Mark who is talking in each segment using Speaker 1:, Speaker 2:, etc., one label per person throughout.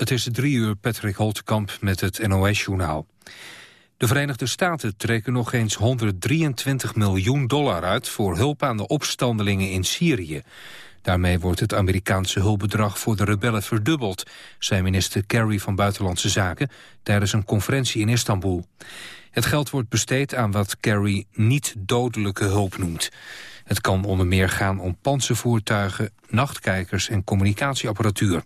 Speaker 1: Het is drie uur Patrick Holtkamp met het NOS-journaal. De Verenigde Staten trekken nog eens 123 miljoen dollar uit... voor hulp aan de opstandelingen in Syrië. Daarmee wordt het Amerikaanse hulpbedrag voor de rebellen verdubbeld... zei minister Kerry van Buitenlandse Zaken tijdens een conferentie in Istanbul. Het geld wordt besteed aan wat Kerry niet dodelijke hulp noemt. Het kan onder meer gaan om panzervoertuigen, nachtkijkers en communicatieapparatuur.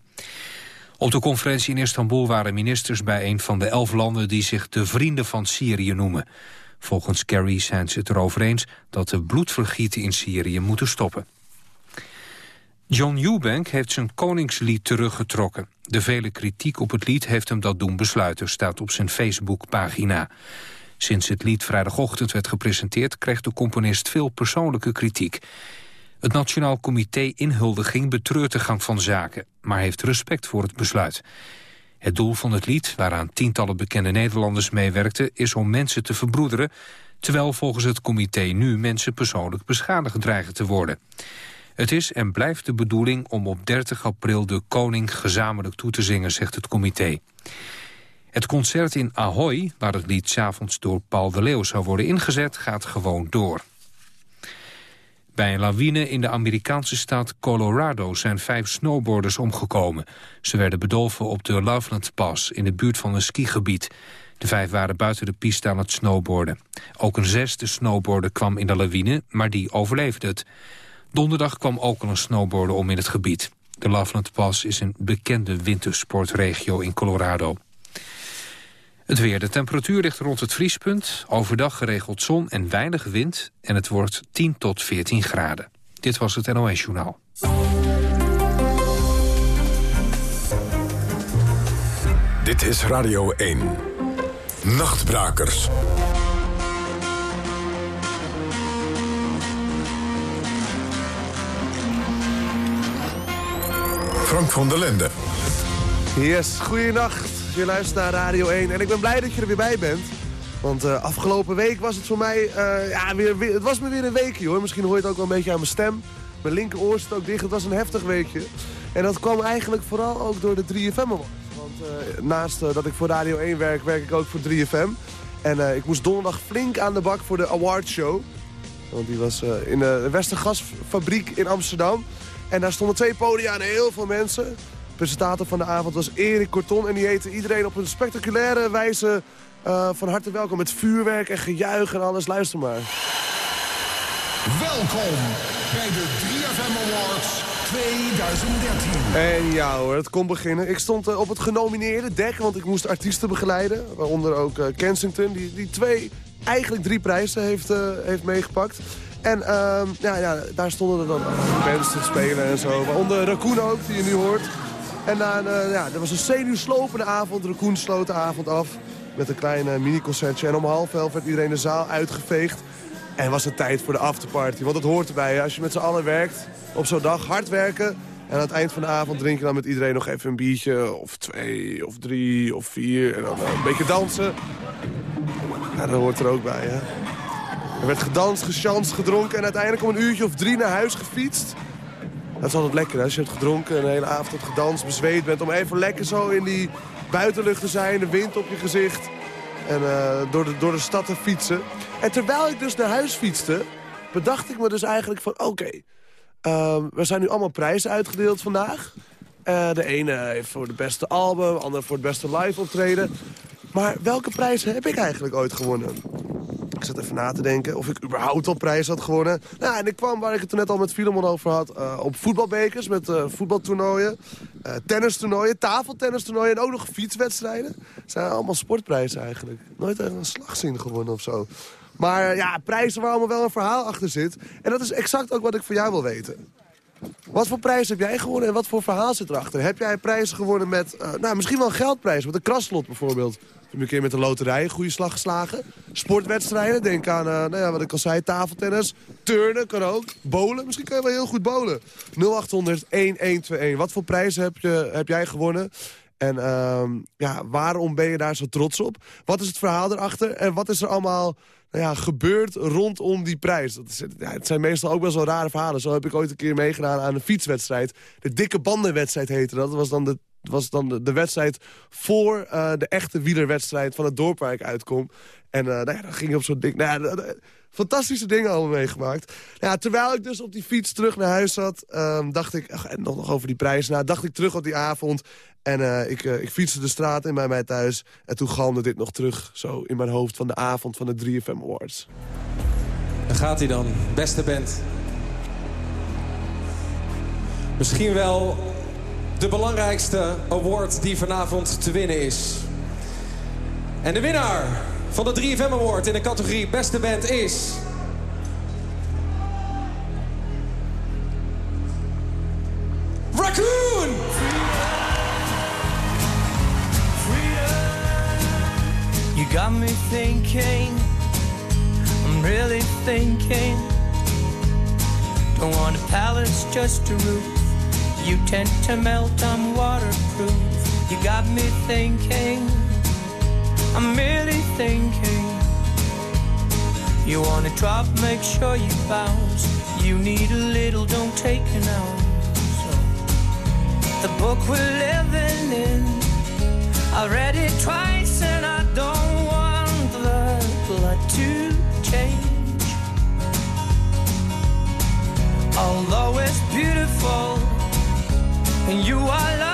Speaker 1: Op de conferentie in Istanbul waren ministers bij een van de elf landen die zich de vrienden van Syrië noemen. Volgens Kerry zijn ze het erover eens dat de bloedvergieten in Syrië moeten stoppen. John Eubank heeft zijn koningslied teruggetrokken. De vele kritiek op het lied heeft hem dat doen besluiten, staat op zijn Facebookpagina. Sinds het lied vrijdagochtend werd gepresenteerd... kreeg de componist veel persoonlijke kritiek. Het Nationaal Comité Inhuldiging betreurt de gang van zaken... maar heeft respect voor het besluit. Het doel van het lied, waaraan tientallen bekende Nederlanders meewerkten... is om mensen te verbroederen... terwijl volgens het comité nu mensen persoonlijk beschadigd dreigen te worden. Het is en blijft de bedoeling om op 30 april de koning gezamenlijk toe te zingen, zegt het comité. Het concert in Ahoy, waar het lied s'avonds door Paul de Leeuw zou worden ingezet, gaat gewoon door. Bij een lawine in de Amerikaanse staat Colorado zijn vijf snowboarders omgekomen. Ze werden bedolven op de Loveland Pass in de buurt van een skigebied. De vijf waren buiten de piste aan het snowboarden. Ook een zesde snowboarder kwam in de lawine, maar die overleefde het. Donderdag kwam ook al een snowboarder om in het gebied. De Loveland Pass is een bekende wintersportregio in Colorado. Het weer. De temperatuur ligt rond het vriespunt. Overdag geregeld zon en weinig wind. En het wordt 10 tot 14 graden. Dit was het NOS Journaal.
Speaker 2: Dit is Radio 1. Nachtbrakers. Frank van der Lende.
Speaker 3: Yes, goeienacht. Je luistert naar Radio 1 en ik ben blij dat je er weer bij bent. Want uh, afgelopen week was het voor mij, uh, ja, weer, weer, het was me weer een weekje hoor. Misschien hoor je het ook wel een beetje aan mijn stem. Mijn linkeroor zit ook dicht, het was een heftig weekje. En dat kwam eigenlijk vooral ook door de 3FM Awards. Want uh, naast dat ik voor Radio 1 werk, werk ik ook voor 3FM. En ik moest donderdag flink aan de bak voor de awardshow. Want die was in de Westergasfabriek in Amsterdam. En daar stonden twee podia en heel veel mensen presentator van de avond was Erik Corton. En die heette iedereen op een spectaculaire wijze uh, van harte welkom. Met vuurwerk en gejuich en alles. Luister maar.
Speaker 2: Welkom bij de 3FM Awards 2013.
Speaker 3: En ja hoor, het kon beginnen. Ik stond uh, op het genomineerde dek, want ik moest artiesten begeleiden. Waaronder ook uh, Kensington, die, die twee, eigenlijk drie prijzen heeft, heeft meegepakt. En ehm, ja, ja, daar stonden er dan bands te spelen en zo. Waaronder Raccoon ook, die je nu hoort. En dan, uh, ja, er was een zenuwslopende avond. Raccoon sloot de avond af met een klein uh, mini-concertje. En om half elf werd iedereen de zaal uitgeveegd. En was het tijd voor de afterparty. Want dat hoort erbij. Als je met z'n allen werkt, op zo'n dag hard werken... en aan het eind van de avond drink je dan met iedereen nog even een biertje... of twee, of drie, of vier. En dan uh, een beetje dansen. Ja, dat hoort er ook bij, hè. Er werd gedanst, gechanst, gedronken... en uiteindelijk om een uurtje of drie naar huis gefietst... Dat is altijd lekker als je hebt gedronken, een hele avond hebt gedanst, bezweet bent. Om even lekker zo in die buitenlucht te zijn, de wind op je gezicht. En uh, door, de, door de stad te fietsen. En terwijl ik dus naar huis fietste, bedacht ik me dus eigenlijk van... oké, uh, er zijn nu allemaal prijzen uitgedeeld vandaag. Uh, de ene heeft voor de beste album, de andere voor het beste live optreden. Maar welke prijzen heb ik eigenlijk ooit gewonnen? Ik zat even na te denken of ik überhaupt al prijs had gewonnen. Nou, en ik kwam waar ik het toen net al met Filemon over had... Uh, op voetbalbekers met uh, voetbaltoernooien, uh, tennistoernooien, tafeltennistoernooien... en ook nog fietswedstrijden. Het zijn allemaal sportprijzen eigenlijk. Nooit echt een slagzin gewonnen of zo. Maar ja, prijzen waar allemaal wel een verhaal achter zit. En dat is exact ook wat ik van jou wil weten. Wat voor prijs heb jij gewonnen en wat voor verhaal zit erachter? Heb jij prijzen gewonnen met, uh, nou, misschien wel een geldprijs, met een kraslot bijvoorbeeld? Heb een keer met de loterij goede slag geslagen? Sportwedstrijden, denk aan, uh, nou ja, wat ik al zei, tafeltennis. Turnen kan ook. Bolen, misschien kan je wel heel goed bolen. 0800-1121. Wat voor prijzen heb, je, heb jij gewonnen? En uh, ja, waarom ben je daar zo trots op? Wat is het verhaal erachter? En wat is er allemaal nou ja, gebeurd rondom die prijs. Dat het zijn meestal ook wel rare verhalen. Zo heb ik ooit een keer meegedaan aan een fietswedstrijd. De dikke bandenwedstrijd heette dat. Dat was dan de was dan de, wedstrijd voor eh, de echte wielerwedstrijd van het dorp uitkom. En nou ja, dan ging ik op zo'n ding... Nou fantastische dingen allemaal meegemaakt. Terwijl ik dus op die fiets terug naar huis zat, ehm, dacht ik... Ach, nog, nog over die prijs. Nou, dacht ik terug op die avond. En uh, ik, uh, ik fietste de straat in bij mij thuis. En toen galmde dit nog terug, zo in mijn hoofd... van de avond van de 3FM Awards.
Speaker 4: Daar gaat hij dan, beste band. Misschien wel de belangrijkste award die vanavond te winnen is. En de winnaar van de 3FM Award in de categorie Beste Band is... Raccoon!
Speaker 5: You got me thinking, I'm really thinking. Don't want a palace, just a roof. You tend to melt, I'm waterproof. You got me thinking. I'm merely thinking. You wanna drop, make sure you bounce. You need a little, don't take an ounce. The book we're living in, I read it twice and I don't want the blood to change. Although it's beautiful and you are lovely,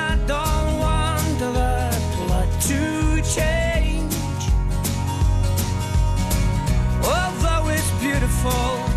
Speaker 5: beautiful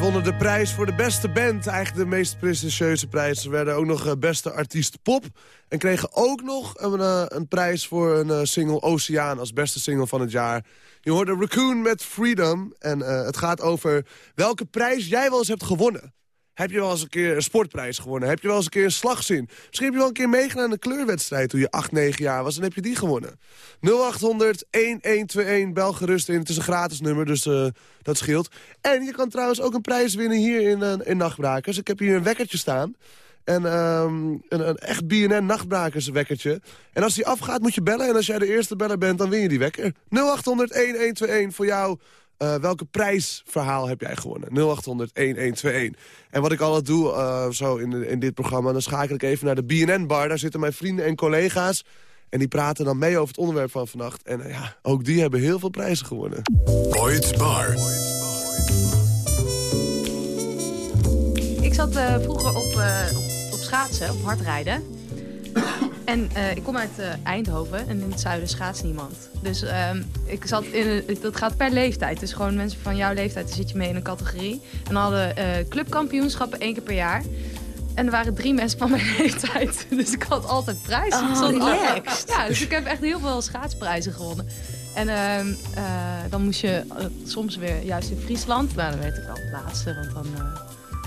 Speaker 3: Wonnen de prijs voor de beste band. Eigenlijk de meest prestigieuze prijs. Ze werden ook nog eh, beste artiest pop. En kregen ook nog een, eh, een prijs voor een eh, single Oceaan... als beste single van het jaar. Je hoorde Raccoon met Freedom. En het gaat over welke prijs jij wel eens hebt gewonnen. Heb je wel eens een keer een sportprijs gewonnen? Heb je wel eens een keer een slagzin? Misschien heb je wel een keer meegedaan aan een kleurwedstrijd... toen je 8, 9 jaar was en heb je die gewonnen. 0800-1121, bel gerust in. Het is een gratis nummer, dus eh, dat scheelt. En je kan trouwens ook een prijs winnen hier in, eh, in Nachtbrakers. Ik heb hier een wekkertje staan. En ehm, een, een echt BNN Nachtbrakers wekkertje. En als die afgaat moet je bellen. En als jij de eerste beller bent, dan win je die wekker. 0800-1121 voor jou... Eh, welke prijsverhaal heb jij gewonnen? 0800-1121. En wat ik altijd doe eh, zo in, in dit programma... dan schakel ik even naar de BNN-bar. Daar zitten mijn vrienden en collega's. En die praten dan mee over het onderwerp van vannacht. En eh, ja, ook die hebben heel veel prijzen gewonnen.
Speaker 2: Boyd's Bar.
Speaker 6: Ik zat eh, vroeger op, eh, op, op schaatsen, op hardrijden. En eh, ik kom uit eh, Eindhoven en in het zuiden schaats niemand. Dus ehm, ik zat in dat gaat per leeftijd. Dus gewoon mensen van jouw leeftijd, dan zit je mee in een categorie. En dan hadden eh, clubkampioenschappen één keer per jaar. En er waren drie mensen van mijn leeftijd. Dus ik had altijd prijzen.
Speaker 7: Oh, relaxed.
Speaker 6: Ja, dus ik heb echt heel veel schaatsprijzen gewonnen. En ehm, eh, dan moest je soms weer juist in Friesland. Nou, dan werd ik wel het laatste, want dan...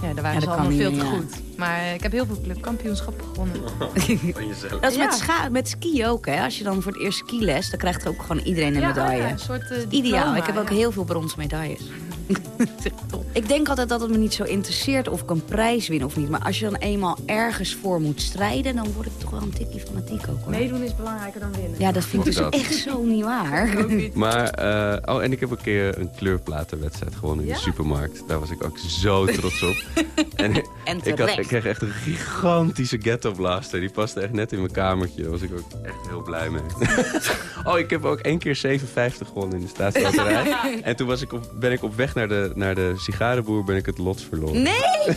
Speaker 6: ja, daar waren
Speaker 7: Ja,
Speaker 6: ze allemaal veel te goed. Maar ik heb heel veel clubkampioenschappen gewonnen.
Speaker 7: Dat is
Speaker 6: Ja.
Speaker 7: met, scha met ski ook, hè. Als je dan voor het eerst skiles, dan krijgt er ook gewoon iedereen een
Speaker 6: Ja,
Speaker 7: medaille.
Speaker 6: ja, een soort, eh,
Speaker 7: Ideaal.
Speaker 6: diploma,
Speaker 7: Ik heb ook
Speaker 6: ja.
Speaker 7: heel veel bronzen medailles. ik denk altijd dat het me niet zo interesseert of ik een prijs win of niet. Maar als je dan eenmaal ergens voor moet strijden, dan word ik toch wel een tikkie fanatiek ook, hoor.
Speaker 6: Meedoen is belangrijker dan winnen.
Speaker 7: Ja, dat vind ik dus echt zo niet waar.
Speaker 8: Maar, eh, oh, en ik heb een keer een kleurplatenwedstrijd gewonnen in
Speaker 6: Ja?
Speaker 8: de supermarkt. Daar was ik ook zo trots op. en
Speaker 7: En
Speaker 8: ik, had, ik kreeg echt een gigantische ghetto blaster. Die paste echt net in mijn kamertje. Daar was ik ook echt heel blij mee. oh, ik heb ook één keer 57 gewonnen in de staatsloterij. en toen was ik op, ben ik op weg naar de, naar de sigarenboer ben ik het lot verloren.
Speaker 7: Nee!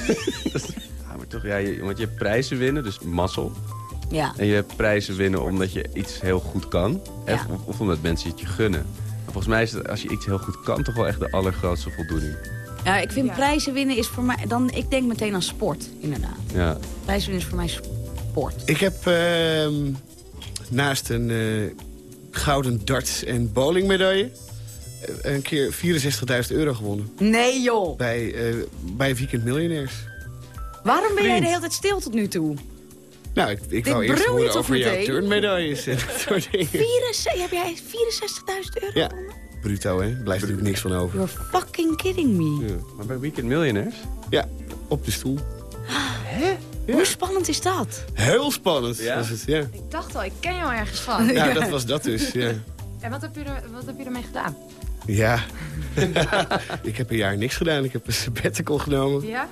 Speaker 8: Ja, maar toch, ja, je, want je hebt prijzen winnen, dus mazzel.
Speaker 7: Ja.
Speaker 8: En je hebt prijzen winnen omdat je iets heel goed kan.
Speaker 7: Ja.
Speaker 8: Of, of omdat mensen het je gunnen. Maar volgens mij is het, als je iets heel goed kan, toch wel echt de allergrootste voldoening.
Speaker 7: Ja, ik vind
Speaker 6: Ja.
Speaker 7: prijzen winnen is voor mij... Dan, ik denk meteen aan sport, inderdaad.
Speaker 8: Ja.
Speaker 7: Prijzen winnen is voor mij sport.
Speaker 9: Ik heb ehm, naast een eh, gouden darts- en bowlingmedaille... eh, een keer 64.000 euro gewonnen.
Speaker 7: Nee, joh!
Speaker 9: Bij, eh, bij Weekend Miljonairs.
Speaker 7: Waarom ben jij de hele tijd stil tot nu toe?
Speaker 9: Nou, ik, ik wou eerst horen over jouw turnmedailles en dat soort dingen.
Speaker 7: 64, heb jij 64.000 euro
Speaker 9: Ja.
Speaker 7: gewonnen?
Speaker 9: Bruto, hè? Blijft natuurlijk niks van over.
Speaker 7: You're fucking kidding me.
Speaker 8: ja. Maar bij Weekend Millionaires?
Speaker 9: Ja, op de stoel.
Speaker 7: Hoe spannend is dat?
Speaker 9: Heel spannend
Speaker 8: Ja?
Speaker 9: was het, ja.
Speaker 6: Ik dacht al, ik ken jou ergens van.
Speaker 9: Ja, dat was dat dus, ja.
Speaker 6: En wat heb je, er, wat heb je ermee gedaan?
Speaker 9: Ja. ik heb een jaar niks gedaan. Ik heb een sabbatical genomen.
Speaker 6: Ja?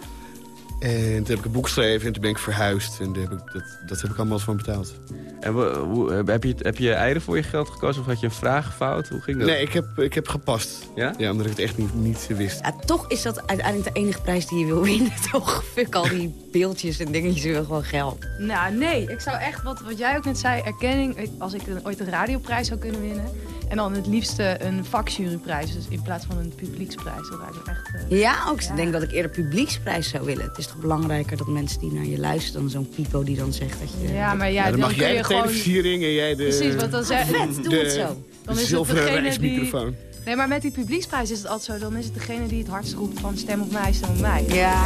Speaker 9: En toen heb ik een boek geschreven en toen ben ik verhuisd. En heb ik, dat, dat heb ik allemaal van betaald.
Speaker 8: En we- hoe, heb, je, heb je eieren voor je geld gekozen of had je een vraagfout? Hoe ging dat?
Speaker 9: Nee, ik heb, ik heb gepast.
Speaker 8: Ja?
Speaker 9: Ja, omdat ik het echt niet, niet wist.
Speaker 7: Ja, toch is dat uiteindelijk de enige prijs die je wil winnen, toch? Fuck al die beeldjes en dingetjes, je wil gewoon geld.
Speaker 6: Nou, nee. Ik zou echt, wat, wat jij ook net zei, erkenning. Als ik een- ooit een radioprijs zou kunnen winnen. En dan het liefste een vakjuryprijs. Dus in plaats van een publieksprijs. Dat me echt... eh,
Speaker 7: Ja, ook. Ik
Speaker 6: Ja.
Speaker 7: denk dat ik eerder publieksprijs zou willen. Het is toch belangrijker dat mensen die naar je luisteren... dan zo'n pipo die dan zegt dat je...
Speaker 6: Ja, maar ja,
Speaker 9: Ja, dan
Speaker 6: dan,
Speaker 9: mag jij
Speaker 6: je
Speaker 9: de
Speaker 6: gewoon...
Speaker 9: televisiering en jij de,
Speaker 6: Precies, want dan zeg
Speaker 7: Vet, doe
Speaker 9: de,
Speaker 7: het zo.
Speaker 6: Dan
Speaker 9: de
Speaker 6: is het
Speaker 9: zilveren
Speaker 6: degene
Speaker 9: reismicrofoon.
Speaker 6: Nee, maar met die publieksprijs is het altijd zo. Dan is het degene die het hardst roept van stem op mij, stem op mij.
Speaker 7: Ja,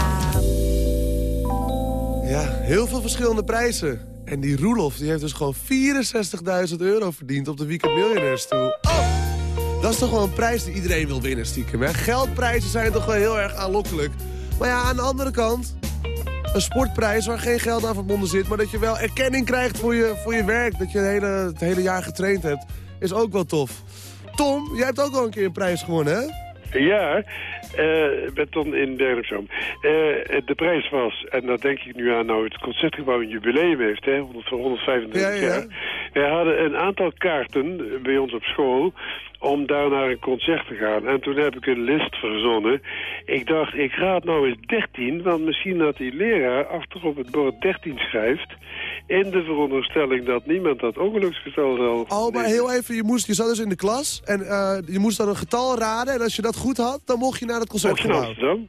Speaker 3: Ja, heel veel verschillende prijzen. En die Roelof die heeft dus gewoon 64.000 euro verdiend op de Weekend Millionaires toe. Oh! Dat is toch wel een prijs die iedereen wil winnen, stiekem. Geldprijzen zijn toch wel heel erg aanlokkelijk. Maar ja, aan de andere kant... Een sportprijs waar geen geld aan verbonden zit... maar dat je wel erkenning krijgt voor je, voor je werk... dat je het hele, het hele jaar getraind hebt, is ook wel tof. Tom, jij hebt ook al een keer een prijs gewonnen, hè?
Speaker 10: Ja, eh met Ton in Bergen-op-Zoom. Eh, de prijs was, en daar denk ik nu aan, nou het Concertgebouw een jubileum heeft, hè, 100 voor 125
Speaker 3: Ja, ja.
Speaker 10: jaar. Wij hadden een aantal kaarten bij ons op school om daar naar een concert te gaan. En toen heb ik een list verzonnen. Ik dacht, ik raad nou eens 13, want misschien dat die leraar achter op het bord 13 schrijft... in de veronderstelling dat niemand dat ongeluksgetal zal...
Speaker 3: Oh, maar heel even, je, moest, je zat dus in de klas en eh, je moest dan een getal raden. En als je dat goed had, dan mocht je naar het
Speaker 10: je in. Amsterdam?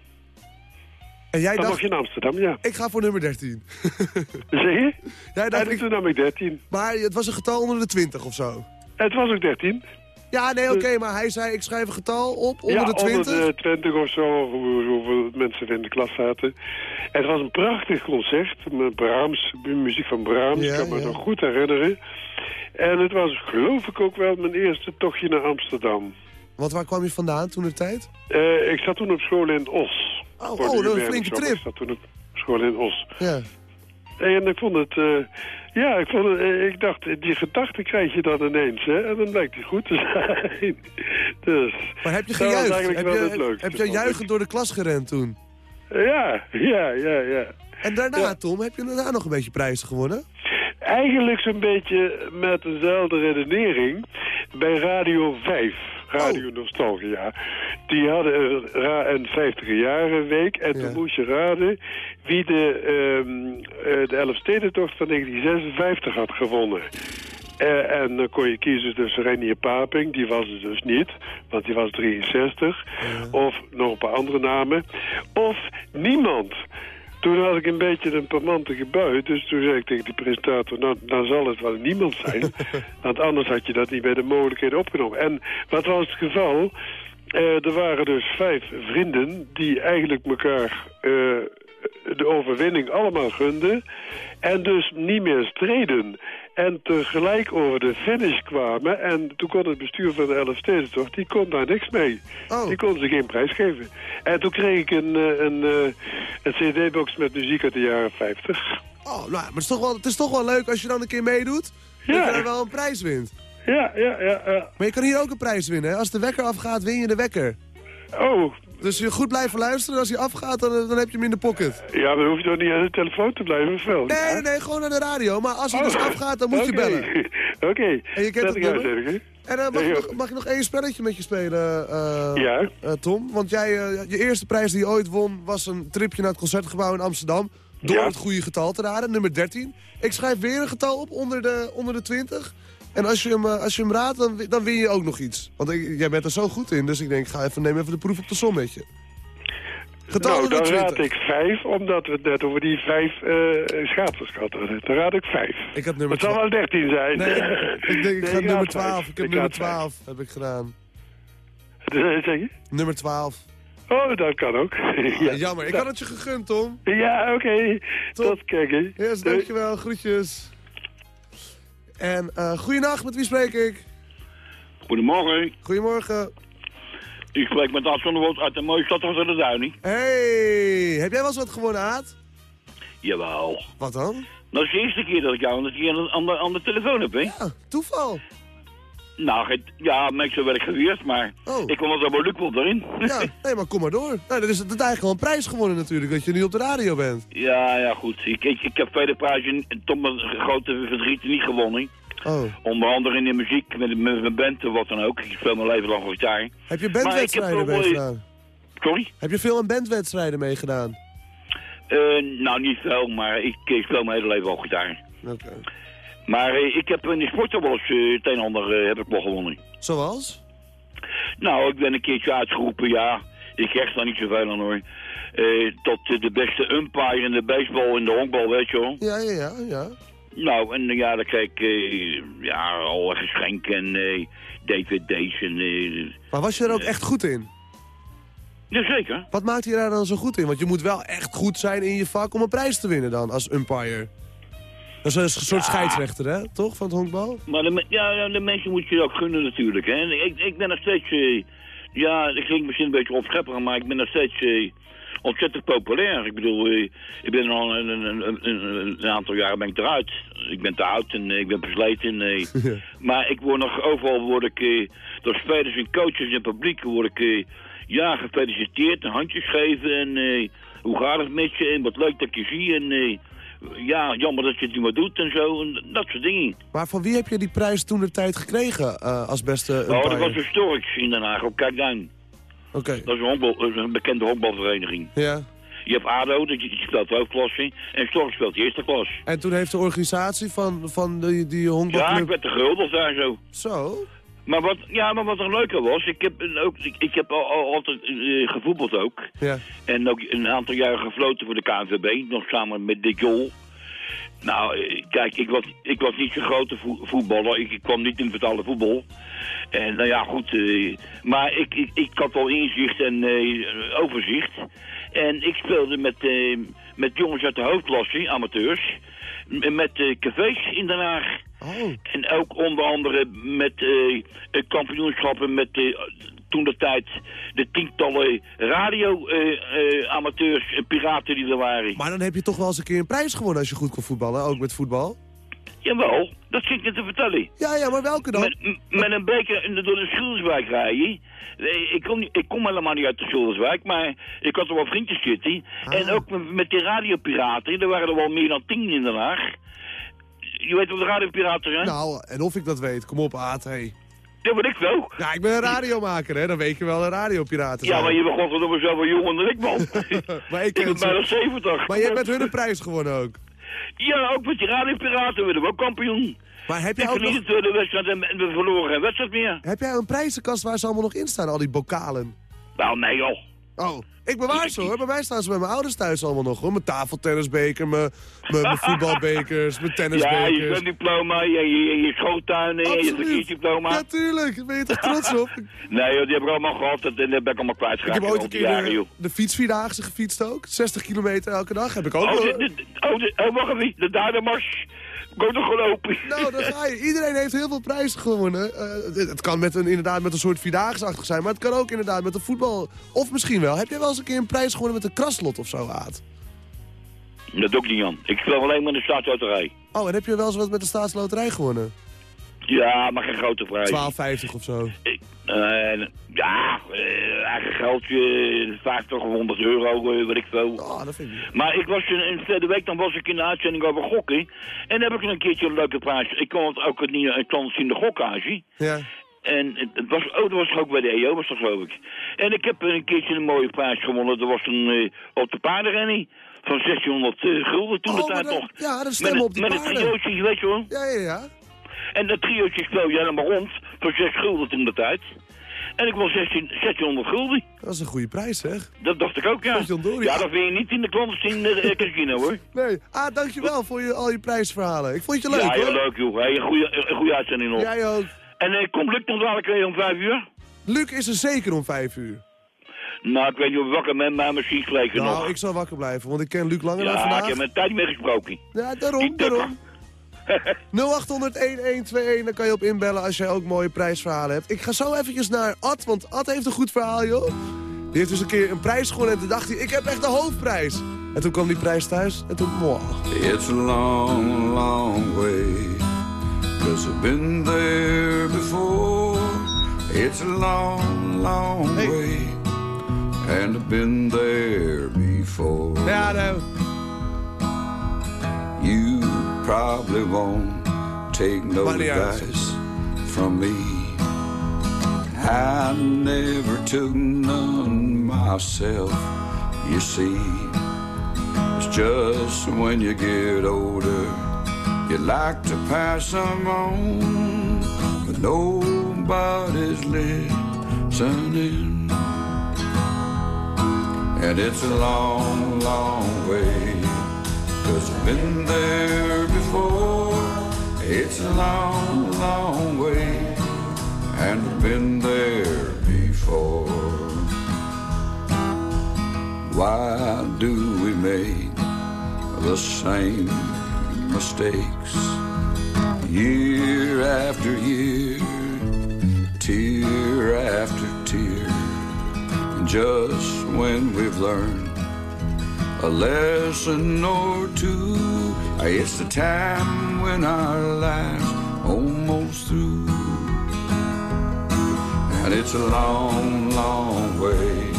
Speaker 3: En jij
Speaker 10: Dan
Speaker 3: dacht,
Speaker 10: je in Amsterdam, ja.
Speaker 3: ik ga voor nummer 13.
Speaker 10: Zeg je?
Speaker 3: Jij dacht,
Speaker 10: En
Speaker 3: ik,
Speaker 10: toen nam ik 13.
Speaker 3: maar het was een getal onder de 20 of zo.
Speaker 10: Het was ook 13.
Speaker 3: Ja, nee, oké, maar hij zei, ik schrijf een getal op onder
Speaker 10: ja,
Speaker 3: de 20.
Speaker 10: onder de 20 of zo, hoe- hoeveel mensen er in de klas zaten. En het was een prachtig concert, met Brahms, muziek van Brahms,
Speaker 3: Ja,
Speaker 10: ik kan me
Speaker 3: ja.
Speaker 10: nog goed herinneren. En het was, geloof ik ook wel, mijn eerste tochtje naar Amsterdam.
Speaker 3: Want waar kwam je vandaan toen de tijd?
Speaker 10: Eh, ik zat toen op school in Os.
Speaker 3: Oh, oh, dat een flinke trip.
Speaker 10: Ik zat toen op school in Os.
Speaker 3: Ja.
Speaker 10: En ik vond het, eh, ja, ik, vond het, eh, ik dacht, die gedachte krijg je dan ineens, hè. En dan blijkt die goed te zijn. dus,
Speaker 3: Maar heb je gejuicht?
Speaker 10: eigenlijk
Speaker 3: Heb
Speaker 10: wel
Speaker 3: je,
Speaker 10: het leukste,
Speaker 3: heb je juichend door de klas gerend toen?
Speaker 10: Ja, ja, ja, ja.
Speaker 3: En daarna,
Speaker 10: Ja.
Speaker 3: Tom, heb je daarna nog een beetje prijzen gewonnen?
Speaker 10: Eigenlijk zo'n beetje met dezelfde redenering bij Radio 5. Radio Nostalgia. Die hadden een, ra- een 50 jaren week. En toen moest je raden wie de, eh, de Elfstedentocht van 1956 had gewonnen. Eh, en dan kon je kiezen tussen Renier Paping, die was het dus niet, want die was 63. Of nog een paar andere namen. Of niemand. Toen had ik een beetje een parmantige bui, dus toen zei ik tegen die presentator, nou, dan zal het wel niemand zijn. want anders had je dat niet bij de mogelijkheden opgenomen. En wat was het geval? Eh, er waren dus vijf vrienden die eigenlijk elkaar eh, de overwinning allemaal gunden. En dus niet meer streden. En tegelijk over de finish kwamen. En toen kon het bestuur van de LFT toch, die kon daar niks mee.
Speaker 3: Oh.
Speaker 10: Die kon ze geen prijs geven. En toen kreeg ik een, eh, een, eh, een cd-box met muziek uit de jaren 50.
Speaker 3: Oh, nou, maar het is, toch wel, het is toch wel leuk als je dan een keer meedoet. Dat
Speaker 10: Ja.
Speaker 3: je dan wel een prijs wint.
Speaker 10: Ja, ja, ja. ja.
Speaker 3: Maar je kan hier ook een prijs winnen. Hè? Als de wekker afgaat, win je de wekker.
Speaker 10: Oh,
Speaker 3: Dus je goed blijven luisteren. Als hij afgaat, dan, dan heb je hem in de pocket.
Speaker 10: ja, dan hoef je toch niet aan de telefoon te blijven, of wel?
Speaker 3: Nee, nee, nee, gewoon naar de radio. Maar als hij dus
Speaker 10: Oh,
Speaker 3: afgaat, dan moet je bellen.
Speaker 10: Oké,
Speaker 3: En je kent het nummer?
Speaker 10: hè?
Speaker 3: En dan mag, ik nog, mag ik nog één spelletje met je spelen, eh,
Speaker 10: Ja.
Speaker 3: eh, Tom? Want jij, eh, je eerste prijs die je ooit won was een tripje naar het Concertgebouw in Amsterdam. Door
Speaker 10: Ja.
Speaker 3: het goede getal te raden, nummer 13. Ik schrijf weer een getal op onder de, onder de 20. En als je hem, eh, als je hem raadt, dan, wi- dan win je ook nog iets. Want ik- jij bent er zo goed in, dus ik denk, ga even, neem even de proef op de som met je. Getal
Speaker 10: nou, dan
Speaker 3: 20.
Speaker 10: raad ik vijf, omdat we het net over die vijf eh schaatsers gehad hadden. Dan raad ik vijf.
Speaker 3: Ik had nummer
Speaker 10: Het zal wel dertien zijn.
Speaker 3: Nee, ik denk, ik
Speaker 10: Nee,
Speaker 3: ga nummer
Speaker 10: vijf.
Speaker 3: 12. Ik heb
Speaker 10: Ik
Speaker 3: nummer
Speaker 10: vijf.
Speaker 3: 12, heb ik gedaan.
Speaker 10: Eh, Zeg je?
Speaker 3: Nummer 12.
Speaker 10: Oh, dat kan ook. ja.
Speaker 3: Ah, Jammer, ik had het je gegund, Tom.
Speaker 10: Ja, oké.
Speaker 3: Top.
Speaker 10: Tot kijken.
Speaker 3: Yes, dankjewel. Groetjes. En uh, met wie spreek ik?
Speaker 11: Goedemorgen,
Speaker 3: Goedemorgen.
Speaker 11: ik spreek met Ad Zonderwold uit de mooie stad van de Duinie.
Speaker 3: Hey, heb jij wel eens wat gewonnen, Aad?
Speaker 11: Jawel.
Speaker 3: Wat dan?
Speaker 11: Dat is de eerste keer dat ik jou aan de, aan de, aan de telefoon heb, hè?
Speaker 3: Ja, toeval.
Speaker 11: Nou, het, ja, meestal werd ik geweerd, maar
Speaker 3: Oh.
Speaker 11: ik kwam wel zo leuk wel erin.
Speaker 3: Ja, nee, maar kom maar door. Nou, dat is het eigenlijk wel een prijs gewonnen natuurlijk, dat je nu op de radio bent.
Speaker 11: ja, ja, goed. Ik, ik, ik heb vele prijzen, tot mijn grote verdriet, niet gewonnen.
Speaker 3: Oh.
Speaker 11: Onder andere in de muziek, met, met mijn band of wat dan ook. Ik speel mijn leven lang gitaar.
Speaker 3: Heb je bandwedstrijden
Speaker 11: wel,
Speaker 3: meegedaan?
Speaker 11: Sorry?
Speaker 3: Heb je veel aan bandwedstrijden meegedaan?
Speaker 11: Eh, nou, niet veel, maar ik, ik speel mijn hele leven al gitaar.
Speaker 3: Oké.
Speaker 11: Maar eh, ik heb in de sport toch wel eens eh, het een en ander eh, heb ik wel gewonnen.
Speaker 3: Zoals?
Speaker 11: Nou, ik ben een keertje uitgeroepen, ja. Ik hecht daar niet zoveel aan hoor. Tot de beste umpire in de baseball en de honkbal, weet je wel.
Speaker 3: Ja, ja, ja, ja.
Speaker 11: Nou, en ja, dan kreeg ik eh, ja, al geschenken en eh, dvd's en...
Speaker 3: Maar was je er ook echt goed in?
Speaker 11: Jazeker.
Speaker 3: Wat maakt je daar dan zo goed in? Want je moet wel echt goed zijn in je vak om een prijs te winnen dan, als umpire. Dat is een soort scheidsrechter, hè? Toch, van het honkbal?
Speaker 11: Maar de, ja, de mensen moet je ook gunnen natuurlijk. Hè. Ik, ik ben nog steeds... eh, ja, ik klinkt misschien een beetje opschepperig, maar ik ben nog steeds eh, ontzettend populair. Ik bedoel, eh, ik ben al een, een, een, een, een aantal jaren ben ik eruit. Ik ben te oud en ik ben versleten. maar ik word nog overal word ik door spelers en coaches en publiek word ik ja, gefeliciteerd en handjes geven en hoe gaat het met je en wat leuk dat ik je zie en ja, jammer dat je het niet meer doet en zo en dat soort dingen.
Speaker 3: Maar van wie heb je die prijs toen de tijd gekregen eh, als beste?
Speaker 11: Oh, dat was een Storks in Den Haag op Kijkduin.
Speaker 3: Oké.
Speaker 11: Dat is een, honkbal, een bekende honkbalvereniging.
Speaker 3: Ja.
Speaker 11: Je hebt ADO, die, speelt hoofdklasse. En Stork speelt de eerste klas.
Speaker 3: En toen heeft de organisatie van, van die, die
Speaker 11: Ja, ik
Speaker 3: honkbalclub...
Speaker 11: werd de guldig daar zo.
Speaker 3: Zo?
Speaker 11: Maar wat, ja, maar wat er leuker was, ik heb, ook, ik, ik heb al, al- altijd eh, gevoetbald ook.
Speaker 3: Ja.
Speaker 11: En ook een aantal jaren gefloten voor de KNVB, nog samen met Dick Jol. Nou, eh, kijk, ik was, ik was niet zo'n grote vo- voetballer. Ik, ik kwam niet in vertaalde voetbal. En nou ja, goed. eh, maar ik, ik, ik had wel inzicht en overzicht. En ik speelde met, met jongens uit de hoofdklasse, amateurs. Met cafés in Den Haag.
Speaker 3: Oh.
Speaker 11: En ook onder andere met eh, eh, kampioenschappen met eh, toen de tijd de tientallen radio-amateurs en piraten die er waren.
Speaker 3: Maar dan heb je toch wel eens een keer een prijs gewonnen als je goed kon voetballen, ook met voetbal?
Speaker 11: Jawel, dat zit ik net te vertellen.
Speaker 3: Ja, ja, maar welke dan?
Speaker 11: Met, met een beker in de- door de Schilderswijk rijden. Nee, Ik kom, niet- ik kom helemaal niet uit de Schilderswijk, maar ik had er wel vriendjes zitten.
Speaker 3: Ah.
Speaker 11: En ook met, met die radiopiraten, er waren er wel meer dan tien in Den Haag. Je weet wat de radiopiraten zijn?
Speaker 3: Nou, en of ik dat weet, kom op, Aad, hey.
Speaker 11: Dat weet ik wel.
Speaker 3: Ja, ik ben een radiomaker, hè. Dan weet je wel een radiopiraten
Speaker 11: Ja,
Speaker 3: zijn.
Speaker 11: maar je bent godverdomme zoveel jonger dan ik, man.
Speaker 3: maar ik
Speaker 11: ben bijna 70.
Speaker 3: Maar je hebt met hun een prijs gewonnen ook.
Speaker 11: Ja, ook met die radiopiraten werden we ook kampioen.
Speaker 3: Maar heb jij ook nog...
Speaker 11: verliezen de wedstrijd en en we verloren geen wedstrijd meer.
Speaker 3: Heb jij een prijzenkast waar ze allemaal nog in staan, al die bokalen?
Speaker 11: Nou, nee joh.
Speaker 3: Oh, ik bewaar ze hoor. Bij mij staan ze bij mijn ouders thuis allemaal nog hoor. Mijn tafeltennisbeker, mijn, mijn, mijn voetbalbekers, mijn
Speaker 11: Ja, je
Speaker 3: tennisbekers.
Speaker 11: zwemdiploma, je, je, je schooltuin, je verkeersdiploma.
Speaker 3: Natuurlijk, daar ben je toch trots op?
Speaker 11: Nee joh, die heb ik allemaal gehad en dat ben ik allemaal
Speaker 3: Ik
Speaker 11: kwijtgeraakt.
Speaker 3: heb ooit een keer
Speaker 11: jaren,
Speaker 3: de, de fietsvierdaagse gefietst ook. 60 kilometer elke dag heb ik ook.
Speaker 11: Oh, de, de, oh, de, oh, wacht even, de Duidermars. Ik ook nog gelopen.
Speaker 3: Nou, daar ga je. Iedereen heeft heel veel prijzen gewonnen. Eh, het kan met een, inderdaad met een soort vierdaagse zijn, maar het kan ook inderdaad met een voetbal. Of misschien wel. Heb jij wel eens een keer een prijs gewonnen met een kraslot of zo, Aad?
Speaker 11: Dat doe ik niet aan. Ik speel alleen maar de staatsloterij.
Speaker 3: Oh, en heb je wel eens wat met de staatsloterij gewonnen?
Speaker 11: Ja, maar geen grote prijs.
Speaker 3: 12,50 of zo.
Speaker 11: Ik, eh, ja, eh, eigen geldje, 50 of 100 euro, eh, weet ik veel.
Speaker 3: Oh, dat vind ik.
Speaker 11: Maar ik was een, een verleden week, dan was ik in de uitzending over gokken. En dan heb ik een keertje een leuke prijs. Ik kon het ook niet, ik kon het in de gokkage.
Speaker 3: Ja.
Speaker 11: En het, het was, oh, dat was ook bij de EO, was dat geloof ik. En ik heb een keertje een mooie prijs gewonnen. Dat was een op de paardenrennie. Van 1600 eh, gulden toen de
Speaker 3: Oh,
Speaker 11: tijd
Speaker 3: dat-
Speaker 11: nog.
Speaker 3: ja, dat stemmen
Speaker 11: een-
Speaker 3: op die
Speaker 11: Met een
Speaker 3: paarden.
Speaker 11: triootje, weet je wel.
Speaker 3: Ja, ja, ja.
Speaker 11: En dat triootje speel je helemaal rond. Voor 6 gulden toen de tijd. En ik wil 16, 1600 gulden.
Speaker 3: Dat is een goede prijs, zeg.
Speaker 11: Dat dacht ik ook, ja. Ja, dat vind je niet in de clandestine eh, casino, hoor.
Speaker 3: Nee. Ah, dankjewel voor je, al je prijsverhalen. Ik vond je leuk,
Speaker 11: ja, heel
Speaker 3: hoor.
Speaker 11: leuk, joh. Hey, een, goede, een goede uitzending nog.
Speaker 3: Jij ook.
Speaker 11: En eh, komt Luc nog dadelijk weer om 5 uur?
Speaker 3: Luc is er zeker om vijf uur.
Speaker 11: Nou, ik weet niet of wakker met maar misschien spreken
Speaker 3: Nou,
Speaker 11: nog.
Speaker 3: ik zal wakker blijven, want ik ken Luc langer dan
Speaker 11: Ja, ik
Speaker 3: vandaag.
Speaker 11: heb met tijd mee gesproken.
Speaker 3: Ja, daarom, daarom. 0800-1121, daar kan je op inbellen als jij ook mooie prijsverhalen hebt. Ik ga zo eventjes naar Ad, want Ad heeft een goed verhaal, joh. Die heeft dus een keer een prijs gewonnen en toen dacht hij, ik heb echt de hoofdprijs. En toen kwam die prijs thuis en toen, wow.
Speaker 12: It's a long, long way. Cause I've been there before. It's a long, long way. And I've been there before.
Speaker 3: Ja, nou.
Speaker 12: Probably won't take no
Speaker 3: Maakt niet uit.
Speaker 12: advice from me. I never took none myself, you see. It's just when you get older, you like to pass them on, but nobody's listening. And it's a long, long way, cause I've been there before. It's a long, long way, and been there before. Why do we make the same mistakes year after year, tear after tear? Just when we've learned a lesson or two, it's the time when our lives almost through. And it's a long, long way.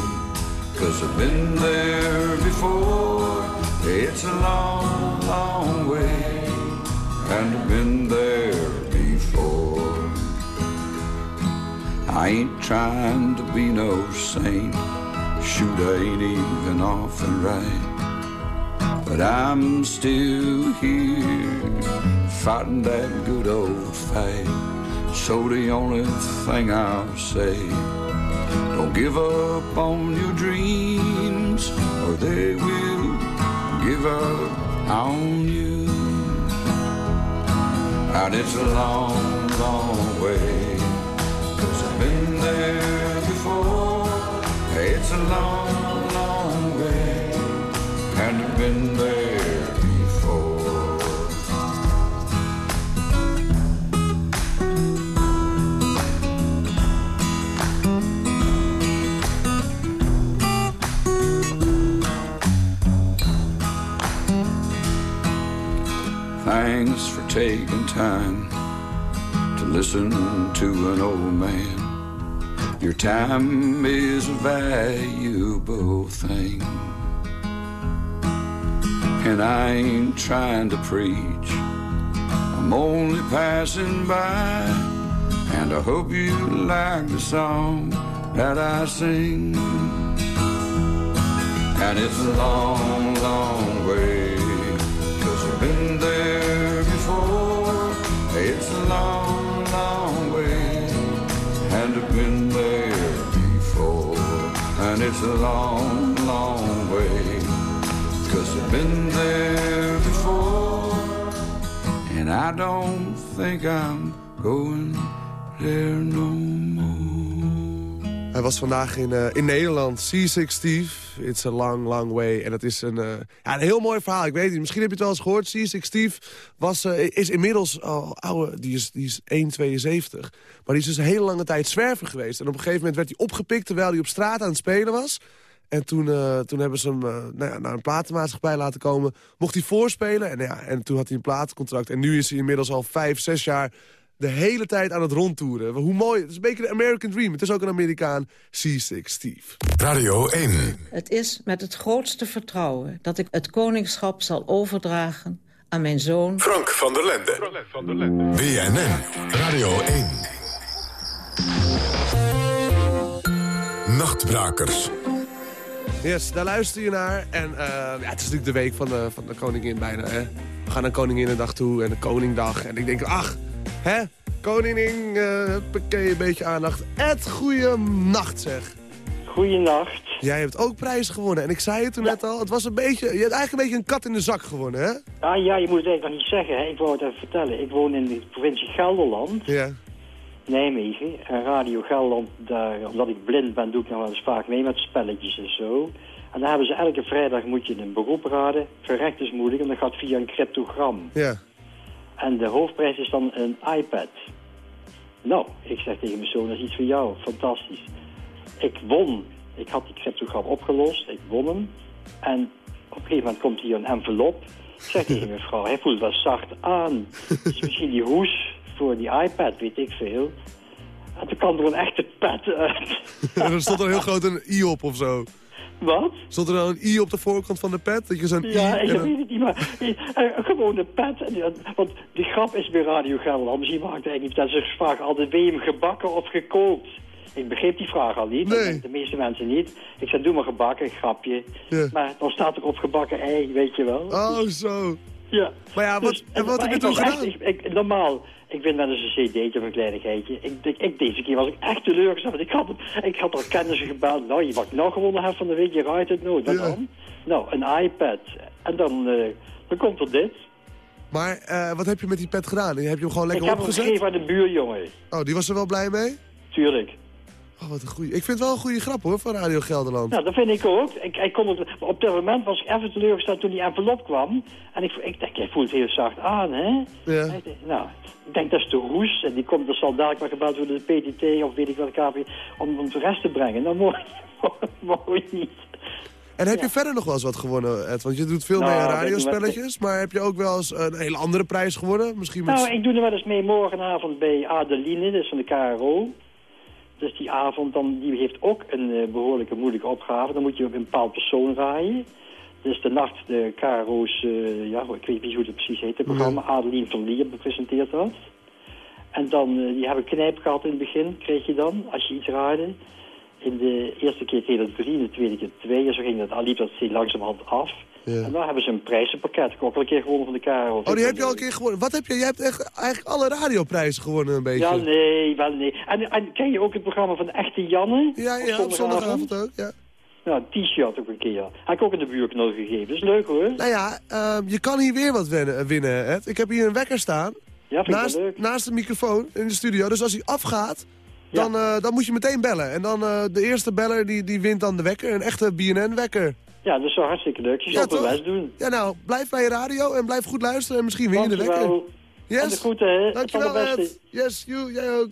Speaker 12: Cause I've been there before. It's a long, long way. And I've been there before. I ain't trying to be no saint. Shoot, I ain't even off often right. But I'm still here, fighting that good old fight. So the only thing I'll say don't give up on your dreams, or they will give up on you. And it's a long, long way, cause I've been there before. It's a long, been there. Thanks for taking time to listen to an old man. Your time is a valuable thing. And I ain't trying to preach, I'm only passing by. And I hope you like the song that I sing. And it's a long, long way, cause I've been there before. It's a long, long way, and I've been there before. And it's a long, long way, cause been there before. And I don't think I'm going there no more.
Speaker 3: Hij was vandaag in, eh, in Nederland, Seasick Steve. It's a long, long way. En het is een, eh, ja, een heel mooi verhaal. Ik weet niet, misschien heb je het wel eens gehoord. Seasick Steve was, eh, is inmiddels al oude, die is, die is 1,72. Maar die is dus een hele lange tijd zwerver geweest. En op een gegeven moment werd hij opgepikt terwijl hij op straat aan het spelen was. En toen, eh, toen hebben ze hem eh, nou ja, naar een platenmaatschappij laten komen. Mocht hij voorspelen en, ja, en toen had hij een platencontract. En nu is hij inmiddels al vijf, zes jaar de hele tijd aan het rondtoeren. Hoe mooi, het is een beetje de American Dream. Het is ook een Amerikaan, Seasick Steve.
Speaker 2: Radio 1.
Speaker 13: Het is met het grootste vertrouwen dat ik het koningschap zal overdragen aan mijn zoon...
Speaker 2: Frank van der Lende. BNN. Radio 1. Nachtbrakers.
Speaker 3: Yes, daar luister je naar. En eh, ja, het is natuurlijk de week van de, van de koningin bijna. Hè? We gaan naar Koninginnedag toe en de Koningdag. En ik denk, ach, hè? Koningin, eh uh, een beetje aandacht. Ed, goeie nacht zeg.
Speaker 14: Goeienacht.
Speaker 3: Jij hebt ook prijs gewonnen. En ik zei het toen net al, het was een beetje, je hebt eigenlijk een beetje een kat in de zak gewonnen, hè?
Speaker 14: Ah ja, je moet het eigenlijk nog niet zeggen. Hè. Ik wou het even vertellen. Ik woon in de provincie Gelderland,
Speaker 3: Ja.
Speaker 14: Nijmegen. En Radio Gelderland, daar, omdat ik blind ben, doe ik nog wel eens vaak mee met spelletjes en zo. En dan hebben ze elke vrijdag moet je een beroep raden. Gerecht is moeilijk en dat gaat via een cryptogram.
Speaker 3: Ja.
Speaker 14: En de hoofdprijs is dan een iPad. Nou, ik zeg tegen mijn zoon, dat is iets voor jou. Fantastisch. Ik won. Ik had die cryptogram opgelost. Ik won hem. En op een gegeven moment komt hier een envelop. Ik zeg tegen mijn vrouw, hij voelt wel zacht aan. Is misschien die hoes voor die iPad, weet ik veel. En toen kwam er een echte pet uit.
Speaker 3: En er stond er heel groot een i op of zo.
Speaker 14: Wat?
Speaker 3: Stond er dan een i op de voorkant van de pet? Dat je zo'n
Speaker 14: Ja,
Speaker 3: i...
Speaker 14: ik
Speaker 3: en dan-
Speaker 14: weet het niet, maar eh, gewoon een pet. Eh, want die grap is bij Radio Gelderland. Misschien maakt het eigenlijk niet dat ze vragen altijd, wil je hem gebakken of gekookt? Ik begreep die vraag al niet.
Speaker 3: Nee.
Speaker 14: De meeste mensen niet. Ik zei, doe maar gebakken, grapje.
Speaker 3: Ja.
Speaker 14: Maar dan staat er op gebakken ei, weet je wel.
Speaker 3: Oh, zo.
Speaker 14: Ja.
Speaker 3: Maar ja, wat,
Speaker 14: Dus-
Speaker 3: en wat heb je
Speaker 14: ik
Speaker 3: toen gedaan?
Speaker 14: echt- ik, ik- normaal, ik win wel eens een cd'tje of een kleinigheidje. Ik, ik, ik- deze keer was ik echt teleurgesteld. Ik had, ik had al kennissen gebeld. Nou, je ik nou gewonnen heb van de week, je raait het nooit. Wat
Speaker 3: Ja.
Speaker 14: dan? Nou, een iPad. En dan, eh, dan komt er dit.
Speaker 3: Maar eh, wat heb je met die pet gedaan? Heb je hem gewoon
Speaker 14: Ik
Speaker 3: lekker
Speaker 14: heb hem
Speaker 3: opgezet?
Speaker 14: gegeven aan de buurjongen.
Speaker 3: Oh, die was er wel blij mee?
Speaker 14: Tuurlijk.
Speaker 3: Oh, wat een goeie. Ik vind het wel een goede grap hoor, van Radio Gelderland.
Speaker 14: Nou, dat vind ik ook. Ik, ik kon het, op dat moment was ik even teleurgesteld toen die envelop kwam. En ik, ik denk, hij voelt heel zacht aan, hè?
Speaker 3: Ja.
Speaker 14: Ik Nou, ik denk dat is de roes. En die komt, dat zal dadelijk maar gebeld worden door de PTT of weet ik welke KV, om, om de rest te brengen. Dan mooi, mooi niet.
Speaker 3: En heb je verder nog wel eens wat gewonnen, Ed? Want je doet veel
Speaker 14: Nou,
Speaker 3: meer aan
Speaker 14: weet je wat-
Speaker 3: radiospelletjes. Maar heb je ook wel eens een hele andere prijs gewonnen? Misschien met...
Speaker 14: Nou, ik doe er wel eens mee morgenavond bij Adeline, dat is van de KRO. Dus die avond, dan, die heeft ook een eh, behoorlijke moeilijke opgave. Dan moet je op een bepaald persoon raaien. Dus de nacht, de KRO's, eh, ja, ik weet niet hoe het precies heet, het programma. Adeline van Lier presenteert dat. En dan, eh, die hebben knijp gehad in het begin, kreeg je dan, als je iets raadde. In de eerste keer kreeg dat drie, in de tweede keer twee. En zo ging dat, al liep dat langzamerhand af.
Speaker 3: Ja.
Speaker 14: En dan hebben ze een prijzenpakket. Ik heb ook al een keer gewonnen van de KRO.
Speaker 3: Oh, die heb je al een keer gewonnen. Wat heb je? Jij hebt echt eigenlijk alle radioprijzen gewonnen een beetje.
Speaker 14: Ja, nee, wel nee. En, en ken je ook het programma van Echte Janne?
Speaker 3: Ja, ja, op zondagavond ook, ja.
Speaker 14: Nou, een t-shirt ook een keer. Had ik ook in de buurknol gegeven. Dat is leuk hoor.
Speaker 3: Nou ja, ehm, je kan hier weer wat winnen, eh, winnen Ed. Ik heb hier een wekker staan.
Speaker 14: Ja, vind ik
Speaker 3: naast,
Speaker 14: wel leuk.
Speaker 3: naast de microfoon in de studio. Dus als hij afgaat, dan, eh, dan moet je meteen bellen. En dan eh, de eerste beller die, die wint dan de wekker. Een echte BNN-wekker.
Speaker 14: Ja, dat is wel hartstikke leuk. Je zal het wel
Speaker 3: toch?
Speaker 14: best doen.
Speaker 3: Ja, nou, blijf bij je radio en blijf goed luisteren. En misschien win je de wekker.
Speaker 14: Dankjewel.
Speaker 3: Yes.
Speaker 14: En de groeten, hè.
Speaker 3: Dankjewel,
Speaker 14: Van de beste.
Speaker 3: Ed. Yes, you, jij ook.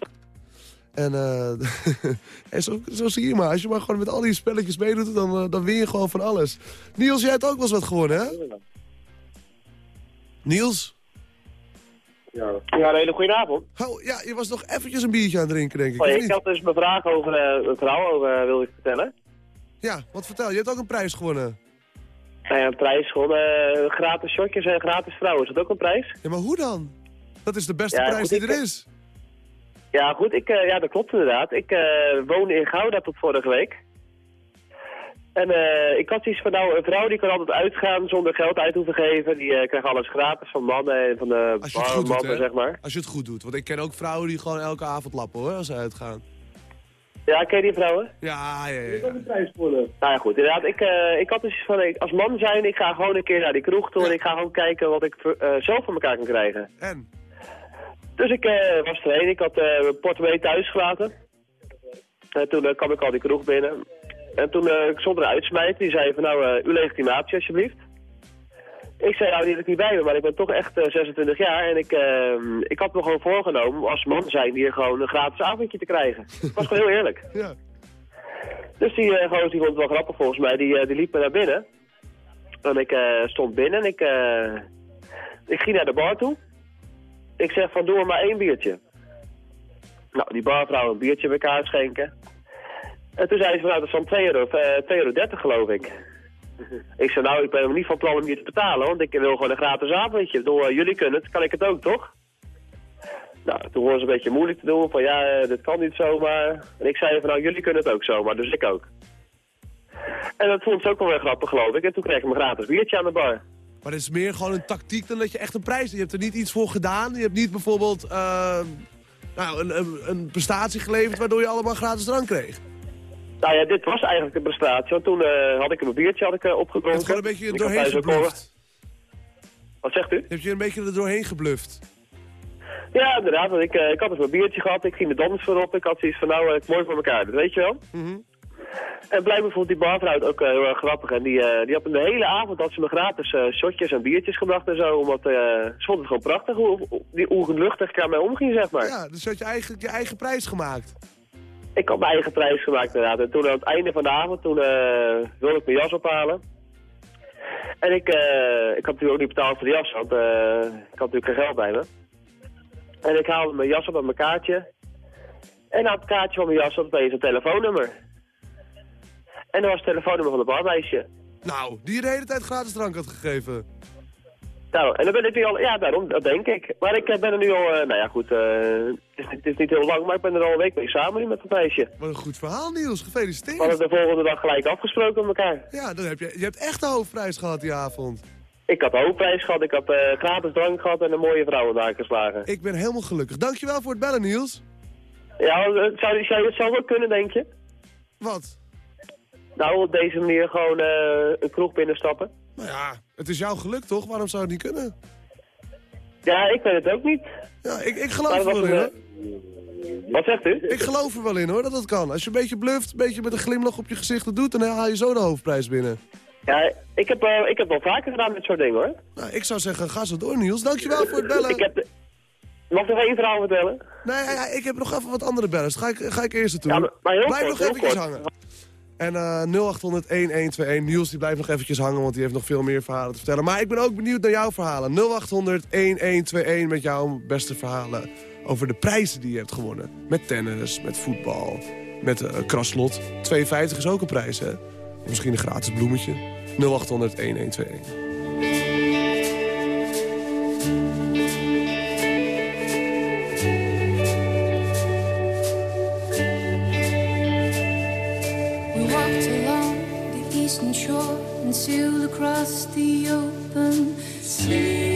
Speaker 3: En, eh en zo, zo zie je maar. Als je maar gewoon met al die spelletjes meedoet, dan, eh, dan win je gewoon van alles. Niels, jij hebt ook wel eens wat gewonnen, hè? Niels?
Speaker 15: Ja, ja een hele goede avond.
Speaker 3: Oh, ja, je was nog eventjes een biertje aan het drinken, denk ik. Of
Speaker 15: ik had dus mijn vraag over eh, een vrouw over wilde ik vertellen.
Speaker 3: Ja, wat vertel. Je hebt ook een prijs gewonnen.
Speaker 15: Nou ja, een prijs gewoon eh, gratis shotjes en gratis vrouwen. Is dat ook een prijs?
Speaker 3: Ja, maar hoe dan? Dat is de beste
Speaker 15: Ja,
Speaker 3: prijs
Speaker 15: goed,
Speaker 3: die
Speaker 15: ik-
Speaker 3: er is.
Speaker 15: Ja, goed, ik, eh, ja, dat klopt inderdaad. Ik eh, woonde in Gouda tot vorige week. En eh, ik had iets van, nou, een vrouw die kan altijd uitgaan zonder geld uit hoeven geven. Die eh, krijgt alles gratis van mannen en van de barmannen, zeg maar.
Speaker 3: Als je het goed doet. Want ik ken ook vrouwen die gewoon elke avond lappen, hoor, als ze uitgaan.
Speaker 15: Ja, ken je die vrouwen?
Speaker 3: Ja, ja, ja.
Speaker 15: Nou ja, goed, inderdaad. Ik, eh, ik had dus van, ik, als man zijn, ik ga gewoon een keer naar die kroeg toe en ik ga gewoon kijken wat ik eh, zelf van elkaar kan krijgen.
Speaker 3: En?
Speaker 15: Dus ik eh, was erheen, ik had eh, mijn portemonnee thuis gelaten. En toen kwam ik al die kroeg binnen. En toen eh ik stond er een uitsmijter, die zei van nou, eh, uw legitimatie alsjeblieft. Ik zei nou, die heb ik niet bij me, maar ik ben toch echt eh, 26 jaar en ik, eh, ik had me gewoon voorgenomen om als man zijn hier gewoon een gratis avondje te krijgen. Dat was gewoon heel eerlijk.
Speaker 3: Ja.
Speaker 15: Dus die uh, gozer die vond het wel grappig volgens mij, die, eh, die liep me naar binnen. En ik eh, stond binnen en ik, eh, ik ging naar de bar toe. Ik zeg van doe er maar één biertje. Nou, die barvrouw een biertje bij elkaar schenken. En toen zei ze van nou, dat is van 2 euro, eh, 2,30 euro geloof ik. Ik zei nou, ik ben hem niet van plan om hier te betalen, want ik wil gewoon een gratis avondje. Bedoel, eh, jullie kunnen het, kan ik het ook, toch? Nou, toen was het een beetje moeilijk te doen, van ja, eh, dit kan niet zomaar. En ik zei van nou, jullie kunnen het ook zomaar, dus ik ook. En dat vond ze ook wel weer grappig, geloof ik. En toen kreeg ik mijn gratis biertje aan de bar.
Speaker 3: Maar het is meer gewoon een tactiek dan dat je echt een prijs... Je hebt er niet iets voor gedaan. Je hebt niet bijvoorbeeld eh, nou, een, een, een prestatie geleverd waardoor je allemaal gratis drank kreeg.
Speaker 15: Nou ja, dit was eigenlijk een prestatie, want toen eh, had ik een biertje had ik, uh, opgedronken.
Speaker 3: Je gewoon een beetje er doorheen gebluft.
Speaker 15: Wat zegt u?
Speaker 3: Heb je een beetje er doorheen gebluft?
Speaker 15: Ja, inderdaad. Want ik, eh, ik had dus mijn biertje gehad, ik ging de dans voorop. Ik had zoiets van, nou, mooi voor elkaar, dat weet je wel.
Speaker 3: Mhm.
Speaker 15: En blijkbaar vond die barvrouw ook heel erg grappig. En die, die had de hele avond had ze me gratis shotjes en biertjes gebracht en zo. Omdat ze vond het gewoon prachtig hoe, die, hoe luchtig ik daarmee omging, zeg maar.
Speaker 3: Ja, dus had je eigen, je eigen prijs gemaakt.
Speaker 15: Ik had mijn eigen prijs gemaakt inderdaad. En toen aan het einde van de avond, toen eh, wilde ik mijn jas ophalen. En ik, eh, ik had natuurlijk ook niet betaald voor de jas, want eh, ik had natuurlijk geen geld bij me. En ik haalde mijn jas op met mijn kaartje. En aan het kaartje van mijn jas zat opeens een telefoonnummer. En dat was het telefoonnummer van de barmeisje.
Speaker 3: Nou, die je de hele tijd gratis drank had gegeven.
Speaker 15: Nou, en dan ben ik nu al, ja, daarom, dat denk ik. Maar ik eh, ben er nu al, eh, nou ja, goed, eh, het, is, niet- het is niet heel lang, maar ik ben er al een week mee samen nu met dat meisje.
Speaker 3: Wat een goed verhaal, Niels. Gefeliciteerd.
Speaker 15: We hadden de volgende dag gelijk afgesproken met elkaar.
Speaker 3: Ja, dan heb je, je hebt echt de hoofdprijs gehad die avond.
Speaker 15: Ik had de hoofdprijs gehad, ik had gratis drank gehad en een mooie vrouw elkaar geslagen.
Speaker 3: Ik ben helemaal gelukkig. Dankjewel voor het bellen, Niels.
Speaker 15: Ja, zou, zou je het zelf ook kunnen, denk je?
Speaker 3: Wat?
Speaker 15: Nou, op deze manier gewoon een kroeg binnenstappen.
Speaker 3: Nou ja, het is jouw geluk toch? Waarom zou het niet kunnen?
Speaker 15: Ja, ik weet het ook niet.
Speaker 3: Ja, ik, ik geloof er wel in, hoor.
Speaker 15: eh, Wat zegt u?
Speaker 3: Ik geloof er wel in, hoor, dat dat kan. Als je een beetje bluft, een beetje met een glimlach op je gezicht het doet... dan haal je zo de hoofdprijs binnen.
Speaker 15: Ja, ik heb, eh, ik heb wel vaker gedaan met soort dingen, hoor.
Speaker 3: Nou, ik zou zeggen, ga zo door, Niels. Dankjewel voor het bellen.
Speaker 15: Ik heb de... Mag ik nog één verhaal vertellen?
Speaker 3: Nee, ja, ja, ik heb nog even wat andere bellers. Ga ik, ga ik eerst naartoe.
Speaker 15: Ja, maar- maar heel
Speaker 3: Blijf
Speaker 15: kort,
Speaker 3: nog
Speaker 15: kort.
Speaker 3: hangen. En eh 0800-1121. Niels die blijft nog eventjes hangen, want die heeft nog veel meer verhalen te vertellen. Maar ik ben ook benieuwd naar jouw verhalen. 0800-1121 met jouw beste verhalen over de prijzen die je hebt gewonnen. Met tennis, met voetbal, met eh kraslot. 2,50 is ook een prijs, hè? Of misschien een gratis bloemetje. 0800-1121.
Speaker 16: Across the open sea.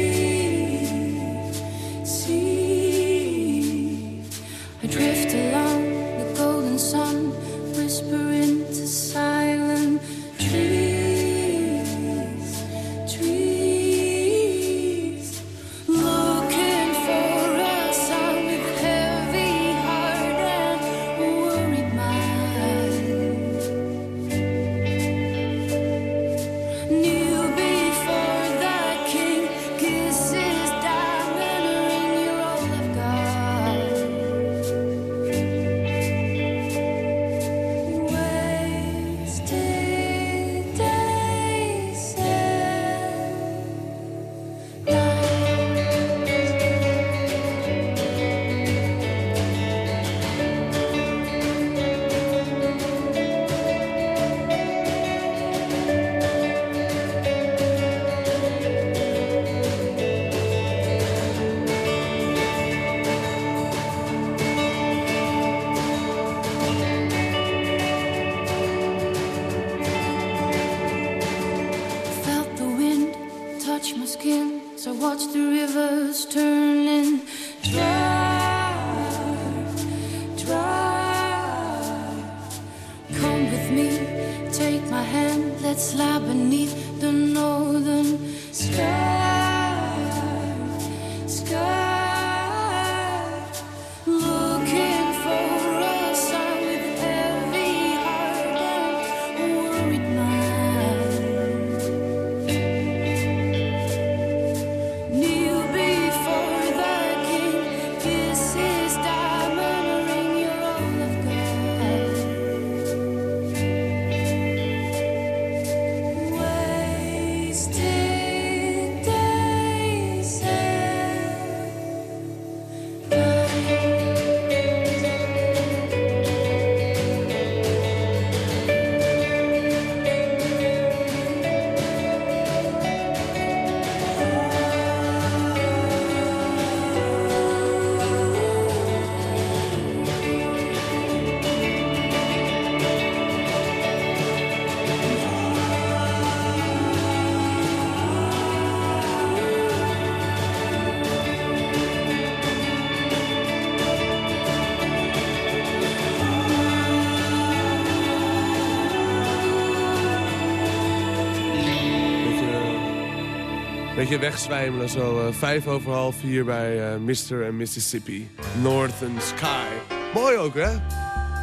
Speaker 3: Beetje wegzwijmelen, zo eh, vijf over half vier bij eh, Mr. en Mississippi. Northern Sky. Mooi ook, hè?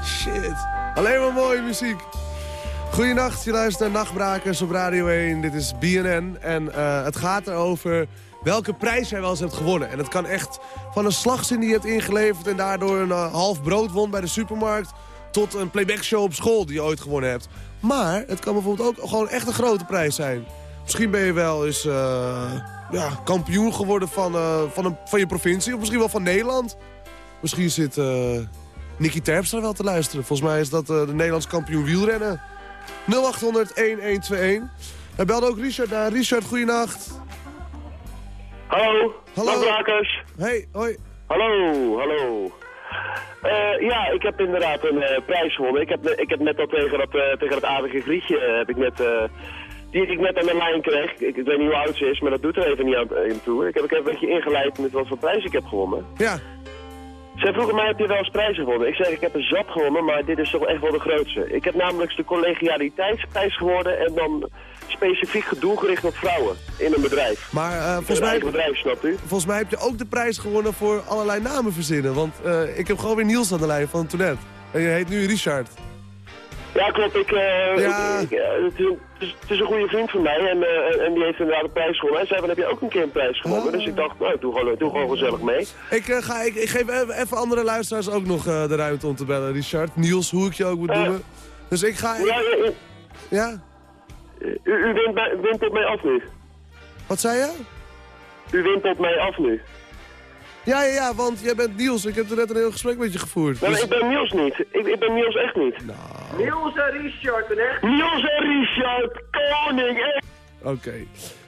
Speaker 3: Shit. Alleen maar mooie muziek. Goedenacht, je luistert naar Nachtbrakers op Radio 1. Dit is BNN en eh, het gaat erover welke prijs jij wel eens hebt gewonnen. En het kan echt van een slagzin die je hebt ingeleverd... en daardoor een half brood won bij de supermarkt... tot een playbackshow op school die je ooit gewonnen hebt. Maar het kan bijvoorbeeld ook gewoon echt een grote prijs zijn. Misschien ben je wel eens eh, ja, kampioen geworden van, eh, van, een, van je provincie... of misschien wel van Nederland. Misschien zit eh Nicky Terpstra wel te luisteren. Volgens mij is dat de Nederlands kampioen wielrennen. 0800-1121. Hij belde ook Richard naar. Richard, goeienacht.
Speaker 15: Hallo,
Speaker 3: Hallo.
Speaker 15: nachtbrakers.
Speaker 3: Hey, hoi.
Speaker 15: Hallo, hallo. Ja, ik heb inderdaad een prijs gewonnen. Ik heb, ik heb net al tegen dat, tegen dat aardige grietje, heb ik net, die ik net aan mijn lijn kreeg. Ik, ik weet niet hoe oud ze is, maar dat doet er even niet aan, aan toe. Ik heb ik heb een beetje ingeleid met wat voor prijs ik heb gewonnen.
Speaker 3: Ja.
Speaker 15: Zij vroegen mij, heb je wel eens prijzen gewonnen? Ik zeg, ik heb een zat gewonnen, maar dit is toch echt wel de grootste. Ik heb namelijk de collegialiteitsprijs geworden en dan specifiek doelgericht op vrouwen in een bedrijf.
Speaker 3: Maar eh, volgens, mij,
Speaker 15: bedrijf, snapt u?
Speaker 3: volgens mij heb je ook de prijs gewonnen voor allerlei namen verzinnen. Want eh, ik heb gewoon weer Niels aan de lijn van Toilet. En je heet nu Richard.
Speaker 15: Ja, klopt. Ik, eh,
Speaker 3: Ja.
Speaker 15: ik, ik, eh, het, is, een goede vriend van mij en, eh, en die heeft inderdaad een prijs gewonnen. Hij zei, van, heb je ook een keer een prijs gewonnen? Dus ik dacht, nou, doe gewoon, doe gewoon gezellig mee.
Speaker 3: Ik, eh, ga, ik, ik geef even, even andere luisteraars ook nog eh, de ruimte om te bellen, Richard. Niels, hoe ik je ook moet noemen. Dus ik ga...
Speaker 15: Ja, ja, ja.
Speaker 3: Ja?
Speaker 15: U, u wint, bij- wint op mij af nu.
Speaker 3: Wat zei je?
Speaker 15: U wint op mij af nu.
Speaker 3: Ja, ja, ja, want jij bent Niels. Ik heb er net een heel gesprek met je gevoerd.
Speaker 15: Nee,
Speaker 3: Dus-
Speaker 15: ik ben Niels niet. Ik, ik ben Niels echt niet.
Speaker 17: Niels en Richard, echt.
Speaker 15: Niels en Richard, koning, echt.
Speaker 3: Oké.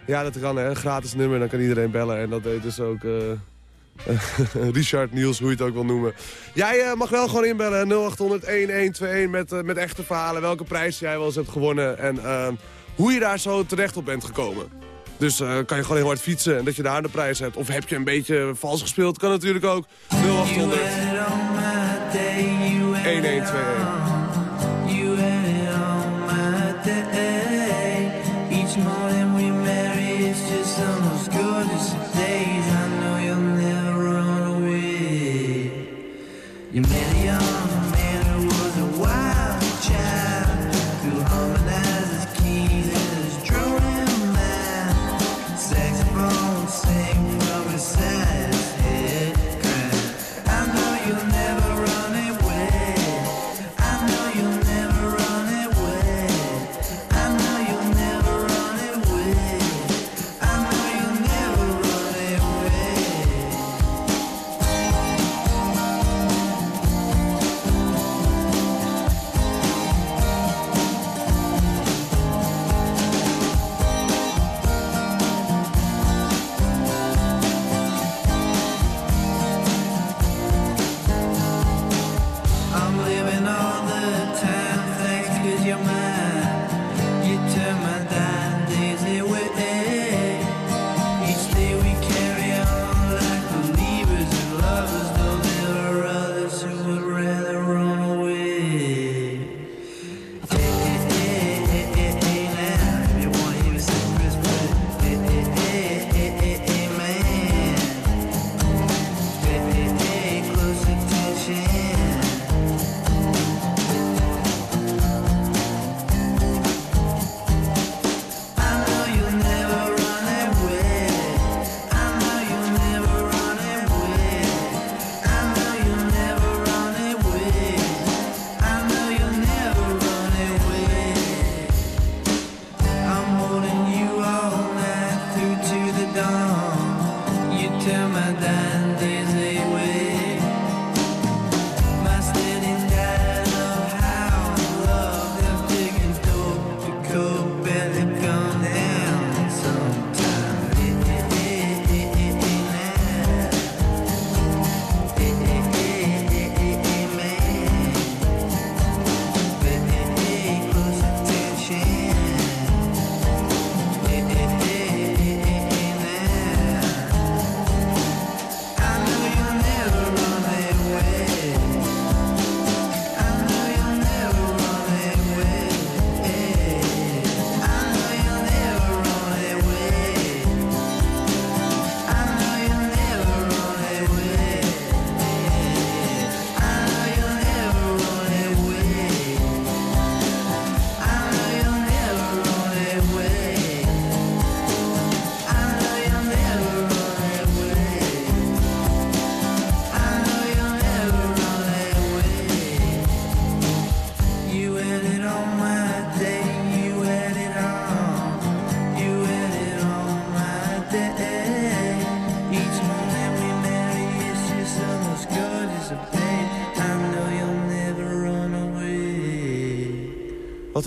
Speaker 3: Ja, dat kan, hè. Gratis nummer, dan kan iedereen bellen. En dat deed dus ook... eh, Richard, Niels, hoe je het ook wil noemen. Jij eh, mag wel gewoon inbellen, hè, 0800-1121 met, eh, met echte verhalen. Welke prijs jij wel eens hebt gewonnen en hoe je daar zo terecht op bent gekomen. Dus eh, kan je gewoon heel hard fietsen en dat je daar de prijs hebt. Of heb je een beetje vals gespeeld, kan natuurlijk ook. 0800 1121.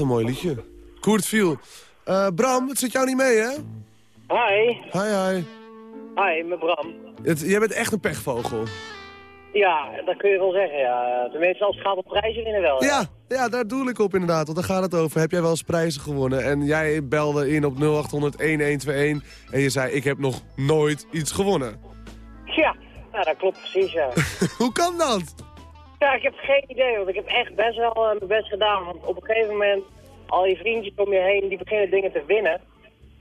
Speaker 3: Een mooi liedje. Koert viel. Eh, Bram, het zit jou niet mee, hè?
Speaker 18: Hi.
Speaker 3: Hi, hi.
Speaker 18: Hi, met Bram.
Speaker 3: Het, jij bent echt een pechvogel.
Speaker 18: Ja, dat kun je wel zeggen, ja. Tenminste, als het gaat om prijzen winnen wel.
Speaker 3: Ja, ja, daar doe ik op inderdaad, want daar gaat het over. Heb jij wel eens prijzen gewonnen? En jij belde in op 0800-1121 en je zei, ik heb nog nooit iets gewonnen.
Speaker 18: Ja, nou, dat klopt precies, ja.
Speaker 3: Hoe kan dat?
Speaker 18: Ja, ik heb geen idee, want ik heb echt best wel eh, mijn best gedaan. Want op een gegeven moment, al je vriendjes om je heen, die beginnen dingen te winnen.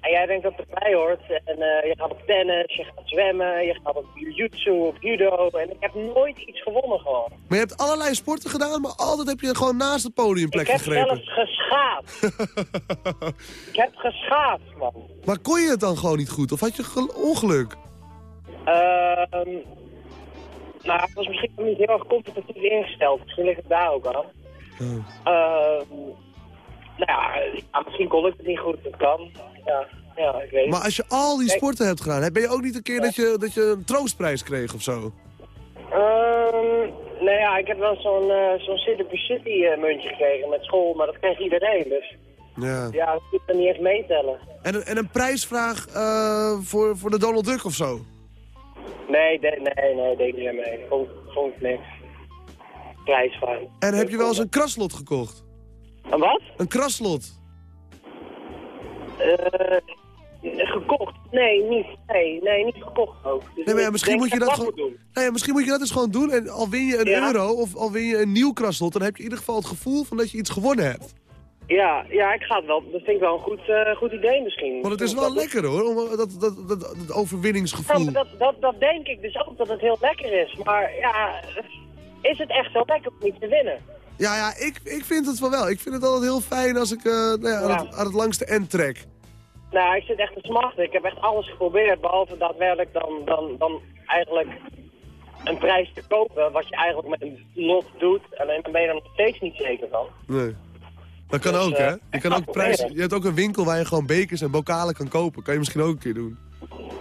Speaker 18: En jij denkt dat het erbij hoort. En eh, je gaat op tennis, je gaat zwemmen, je gaat op jiu-jitsu, op judo. En ik heb nooit iets gewonnen gewoon.
Speaker 3: Maar je hebt allerlei sporten gedaan, maar altijd heb je gewoon naast het podiumplek
Speaker 18: ik heb
Speaker 3: gegrepen.
Speaker 18: zelfs geschaafd. ik heb geschaafd, man.
Speaker 3: Maar kon je het dan gewoon niet goed? Of had je gel- ongeluk?
Speaker 18: Ehm nou, ik was misschien nog niet heel erg competitief ingesteld. Misschien ligt het daar ook aan. Ehm nou ja, ja, misschien kon ik het niet goed. Dat kan. Ja, ja ik weet het.
Speaker 3: Maar als je al die
Speaker 18: Kijk,
Speaker 3: sporten hebt gedaan, heb ben je ook niet een keer dat je, dat je een troostprijs kreeg of zo?
Speaker 18: Ehm, nou ja, ik heb wel zo'n eh zo'n City City eh, muntje gekregen met school, maar dat kreeg iedereen. Dus
Speaker 3: Ja.
Speaker 18: ja, dat moet niet eens meetellen.
Speaker 3: En, een- en een prijsvraag eh, voor, voor de Donald Duck of zo?
Speaker 18: Nee, de- nee, nee, deed niet aan mee. Vond, vond ik niks. Prijsvraag.
Speaker 3: En heb je wel eens een kraslot gekocht?
Speaker 18: Een wat?
Speaker 3: Een kraslot?
Speaker 18: Eh, gekocht? Nee, niet. Nee, nee, niet gekocht ook. Dus
Speaker 3: Nee, maar misschien, moet je dat gewoon,
Speaker 18: doen.
Speaker 3: ja, misschien moet je dat eens gewoon doen. En al win je een
Speaker 18: Ja.
Speaker 3: euro of al win je een nieuw kraslot... dan heb je in ieder geval het gevoel van dat je iets gewonnen hebt.
Speaker 18: Ja, ja, ik ga het wel. Dat vind ik wel een goed, eh, goed idee misschien.
Speaker 3: Want het is wel lekker hoor, om, dat, dat, dat, dat, dat
Speaker 18: Ja,
Speaker 3: overwinningsgevoel.
Speaker 18: maar dat, dat, dat denk ik dus ook, dat het heel lekker is. Maar ja, is het echt zo lekker om iets te winnen?
Speaker 3: Ja, ja, ik, ik vind het wel wel. Ik vind het altijd heel fijn als ik eh, nou ja, aan,
Speaker 18: Ja.
Speaker 3: het, aan het langste end trek.
Speaker 18: Nou, ik zit echt te smachten. Ik heb echt alles geprobeerd, behalve daadwerkelijk dan, dan, dan eigenlijk een prijs te kopen, wat je eigenlijk met een lot doet. Alleen dan ben je er nog steeds niet zeker van.
Speaker 3: Nee. Dat kan
Speaker 18: Dus,
Speaker 3: ook,
Speaker 18: eh,
Speaker 3: hè? Je, kan ook prijs, je hebt ook een winkel waar je gewoon bekers en bokalen kan kopen. Kan je misschien ook een keer doen.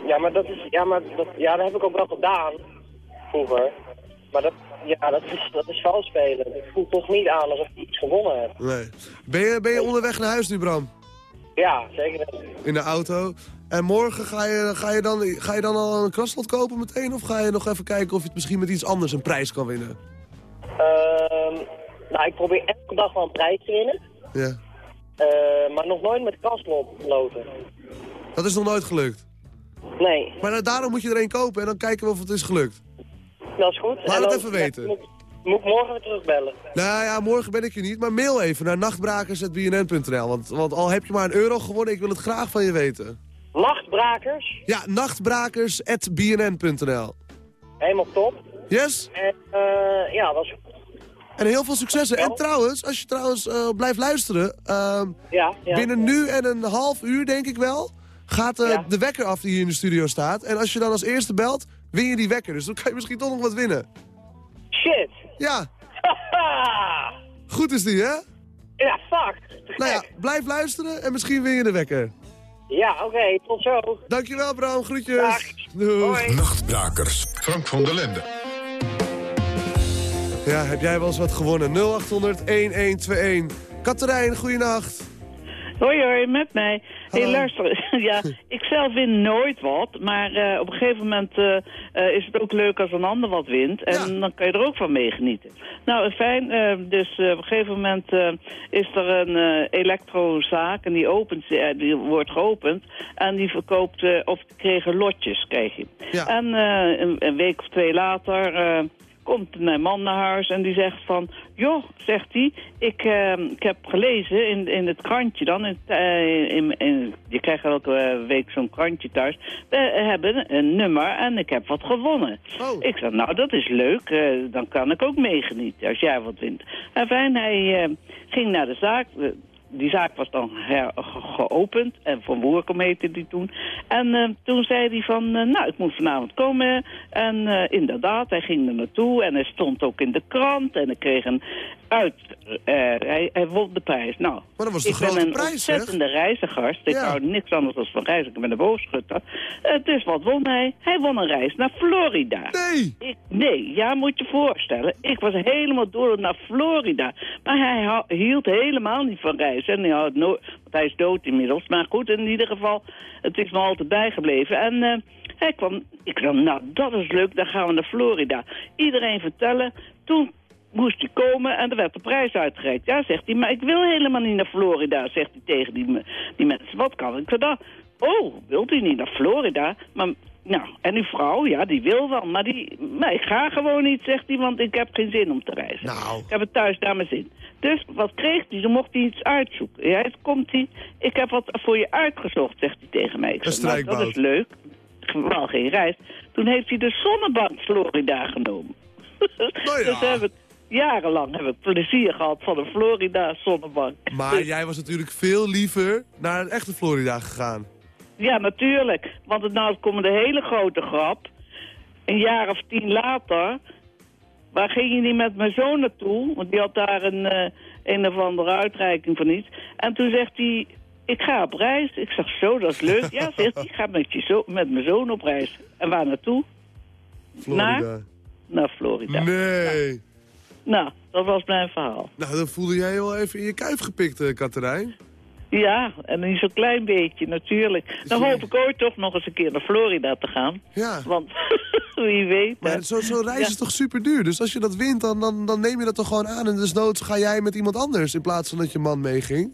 Speaker 18: Ja, maar dat is, ja, maar dat, ja, dat heb ik ook wel gedaan, vroeger. Maar dat, ja, dat is, dat is vals spelen. Het voelt toch niet aan alsof je iets gewonnen hebt.
Speaker 3: Nee. Ben je, ben je onderweg naar huis nu, Bram?
Speaker 18: Ja, zeker.
Speaker 3: In de auto. En morgen ga je, ga je, dan, ga je dan al een kraslot kopen meteen? Of ga je nog even kijken of je het misschien met iets anders een prijs kan winnen?
Speaker 18: Ehm, nou, ik probeer elke dag wel een prijs te winnen.
Speaker 3: Ja.
Speaker 18: Eh, maar nog nooit met kastloten.
Speaker 3: Dat is nog nooit gelukt.
Speaker 18: Nee,
Speaker 3: Maar nou, daarom moet je er een kopen en dan kijken we of het is gelukt.
Speaker 18: dat is goed.
Speaker 3: Laat het even weten.
Speaker 18: Moet, moet ik morgen weer terugbellen?
Speaker 3: Nou ja, morgen ben ik er niet, maar mail even naar nachtbrakers.bnn.nl. Want, want al heb je maar een euro gewonnen, ik wil het graag van je weten.
Speaker 18: Nachtbrakers,
Speaker 3: Ja, nachtbrakers.bnn.nl.
Speaker 18: helemaal top.
Speaker 3: Yes?
Speaker 18: En eh, ja, dat is goed.
Speaker 3: En heel veel succes. En trouwens, als je trouwens eh, blijft luisteren... ehm,
Speaker 18: Ja, ja.
Speaker 3: binnen nu en een half uur, denk ik wel... gaat eh,
Speaker 18: Ja.
Speaker 3: de wekker af die hier in de studio staat. En als je dan als eerste belt, win je die wekker. Dus dan kan je misschien toch nog wat winnen.
Speaker 18: Shit!
Speaker 3: Ja. Goed is die, hè?
Speaker 18: ja, fuck.
Speaker 3: Nou ja, blijf luisteren en misschien win je de wekker.
Speaker 18: Ja, oké, tot zo.
Speaker 3: Dankjewel, Bram. Groetjes. Doei.
Speaker 2: Nachtbrakers. Frank van der Lende.
Speaker 3: Ja, heb jij wel eens wat gewonnen? 0800 1121. Katerijn, goeienacht.
Speaker 19: Hoi hoi, met mij. Hé,
Speaker 3: Hallo.
Speaker 19: luister, ja, ik zelf win nooit wat, maar eh, op een gegeven moment eh, eh, is het ook leuk als een ander wat wint. En dan kan je er ook van meegenieten. Nou, fijn, dus op een gegeven moment is er een elektrozaak en die, opent, die wordt geopend en die verkoopt, of kregen lotjes, krijg je. En eh, een, een week of twee later... komt mijn man naar huis en die zegt van... joh, zegt hij, ik, eh, ik heb gelezen in, in het krantje dan... In, eh, in, in- je krijgt elke eh, week zo'n krantje thuis. We hebben een nummer en ik heb wat gewonnen. Ik zeg, nou, dat is leuk. eh, dan kan ik ook meegenieten als jij wat wint. En fijn, hij ging naar de zaak... die zaak was dan geopend. En Van Woerkom heette die toen. En eh, toen zei hij van, eh, nou, ik moet vanavond komen. En eh, inderdaad, hij ging er naartoe. En hij stond ook in de krant. En ik kreeg een uit. eh, hij, hij won de prijs. Nou,
Speaker 3: Maar dat was de
Speaker 19: ik ben een
Speaker 3: prijs, zeg.
Speaker 19: ontzettende reizigers. Ik
Speaker 3: Ja.
Speaker 19: hou niks anders dan van reizen. Ik ben een boogschutter. Eh, dus wat won hij? Hij won een reis naar Florida.
Speaker 3: Nee!
Speaker 19: Ik, nee, ja, moet je voorstellen. Ik was helemaal door naar Florida. Maar hij hield helemaal niet van reizen. En hij houdt nooit, want hij is dood inmiddels. Maar goed, in ieder geval, het is me altijd bijgebleven. En eh, hij kwam, ik dacht, nou, dat is leuk, dan gaan we naar Florida. Iedereen vertellen. Toen moest hij komen en er werd de prijs uitgereikt. Ja, zegt hij, maar ik wil helemaal niet naar Florida, zegt hij tegen die, die mensen. Wat kan ik dan? Oh, wilt u niet naar Florida? Maar, nou, en uw vrouw, ja, die wil wel, maar, die, maar ik ga gewoon niet, zegt hij, want ik heb geen zin om te reizen.
Speaker 3: Nou.
Speaker 19: Ik heb het thuis naar mijn zin. Dus wat kreeg hij? Toen mocht hij iets uitzoeken. Ja, het komt hij. Ik heb wat voor je uitgezocht, zegt hij tegen mij. Ik
Speaker 3: Een
Speaker 19: zeg, nou, dat is leuk. Wel geen reis. Toen heeft hij de zonnebank Florida genomen.
Speaker 3: Nou ja.
Speaker 19: Dus hebben we jarenlang hebben we plezier gehad van een Florida zonnebank.
Speaker 3: Maar jij was natuurlijk veel liever naar het echte Florida gegaan.
Speaker 19: Ja, natuurlijk. Want het nou komt de hele grote grap. Een jaar of tien later, waar ging je niet met mijn zoon naartoe? Want die had daar een, eh, een of andere uitreiking van iets. En toen zegt hij, ik ga op reis. Ik zeg, zo, dat is leuk. Ja, zegt hij, ik ga met, je zo met mijn zoon op reis. En waar naartoe?
Speaker 3: Florida.
Speaker 19: Naar? Naar Florida.
Speaker 3: Nee.
Speaker 19: Nou, dat was mijn verhaal.
Speaker 3: Nou, dan voelde jij wel even in je kuif gepikt, eh, Katerijn.
Speaker 19: Ja, en niet zo'n klein beetje natuurlijk. Dan hoop ik ooit toch nog eens een keer naar Florida te gaan.
Speaker 3: Ja.
Speaker 19: Want wie weet.
Speaker 3: Maar zo'n zo reis
Speaker 19: Ja.
Speaker 3: is toch super duur? Dus als je dat wint, dan, dan, dan neem je dat toch gewoon aan. En desnoods ga jij met iemand anders in plaats van dat je man meeging.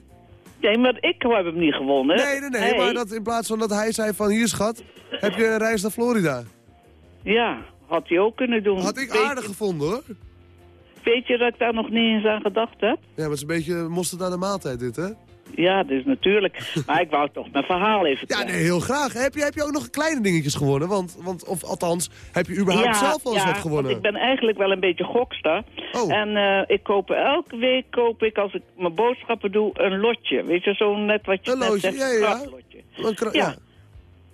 Speaker 19: Nee, maar ik heb hem niet gewonnen.
Speaker 3: Nee, nee, nee. Maar dat in plaats van dat hij zei van hier schat, heb je een reis naar Florida.
Speaker 19: Ja, had hij ook kunnen doen.
Speaker 3: Had ik aardig gevonden hoor.
Speaker 19: Weet je dat ik daar nog niet eens aan gedacht heb?
Speaker 3: Ja, maar het is een beetje mosterd aan de maaltijd dit hè?
Speaker 19: Ja, dus natuurlijk. maar ik wou toch mijn verhaal even
Speaker 3: Ja, nee, heel graag. Heb je, heb je ook nog kleine dingetjes gewonnen? Want, want of althans, heb je überhaupt zelf wel eens
Speaker 19: ja,
Speaker 3: wat gewonnen?
Speaker 19: want ik ben eigenlijk wel een beetje gokster.
Speaker 3: Oh.
Speaker 19: En eh, ik koop elke week, koop ik, als ik mijn boodschappen doe, een lotje. Weet je, zo'n net wat je
Speaker 3: Een
Speaker 19: net zegt,
Speaker 3: ja, ja, ja. Een
Speaker 19: Ja.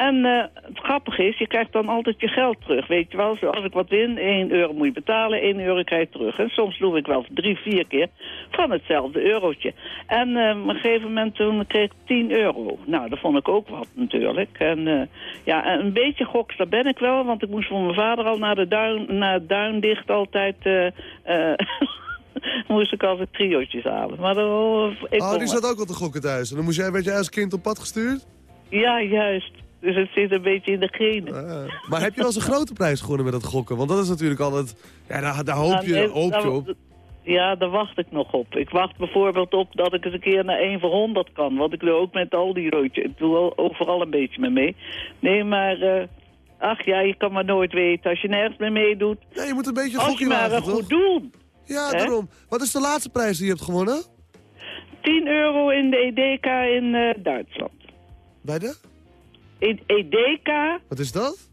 Speaker 19: En eh, het grappige is, je krijgt dan altijd je geld terug. Weet je wel, Zo, als ik wat win, 1 euro moet je betalen, 1 euro krijg je terug. En soms doe ik wel drie, vier keer van hetzelfde eurotje. En eh, op een gegeven moment toen kreeg ik 10 euro. Nou, dat vond ik ook wat natuurlijk. En eh, ja, en een beetje gokster ben ik wel, want ik moest voor mijn vader al naar de duin, naar het duindicht altijd... moest ik altijd triootjes halen. Maar dat, ik
Speaker 3: Oh, die zat ook al te gokken thuis. En dan moest jij, werd jij als kind op pad gestuurd?
Speaker 19: Ja, juist. Dus het zit een beetje in de genen.
Speaker 3: Ah. Maar heb je wel eens een grote prijs gewonnen met dat gokken? Want dat is natuurlijk altijd... Ja, daar, daar hoop
Speaker 19: Nou,
Speaker 3: je,
Speaker 19: nee,
Speaker 3: hoop je
Speaker 19: daar-
Speaker 3: op.
Speaker 19: Ja, daar wacht ik nog op. Ik wacht bijvoorbeeld op dat ik eens een keer naar 1 voor 100 kan. Want ik doe ook met al die roodjes. Ik doe al overal een beetje mee mee. Nee, maar... eh, ach ja, je kan maar nooit weten. Als je nergens mee meedoet...
Speaker 3: Ja, je moet een beetje een
Speaker 19: Als je maar een
Speaker 3: toch?
Speaker 19: goed doel.
Speaker 3: Ja, daarom. Wat is de laatste prijs die je hebt gewonnen?
Speaker 19: 10 euro in de EDK in eh, Duitsland.
Speaker 3: Bij de?
Speaker 19: EDK...
Speaker 3: Wat is dat?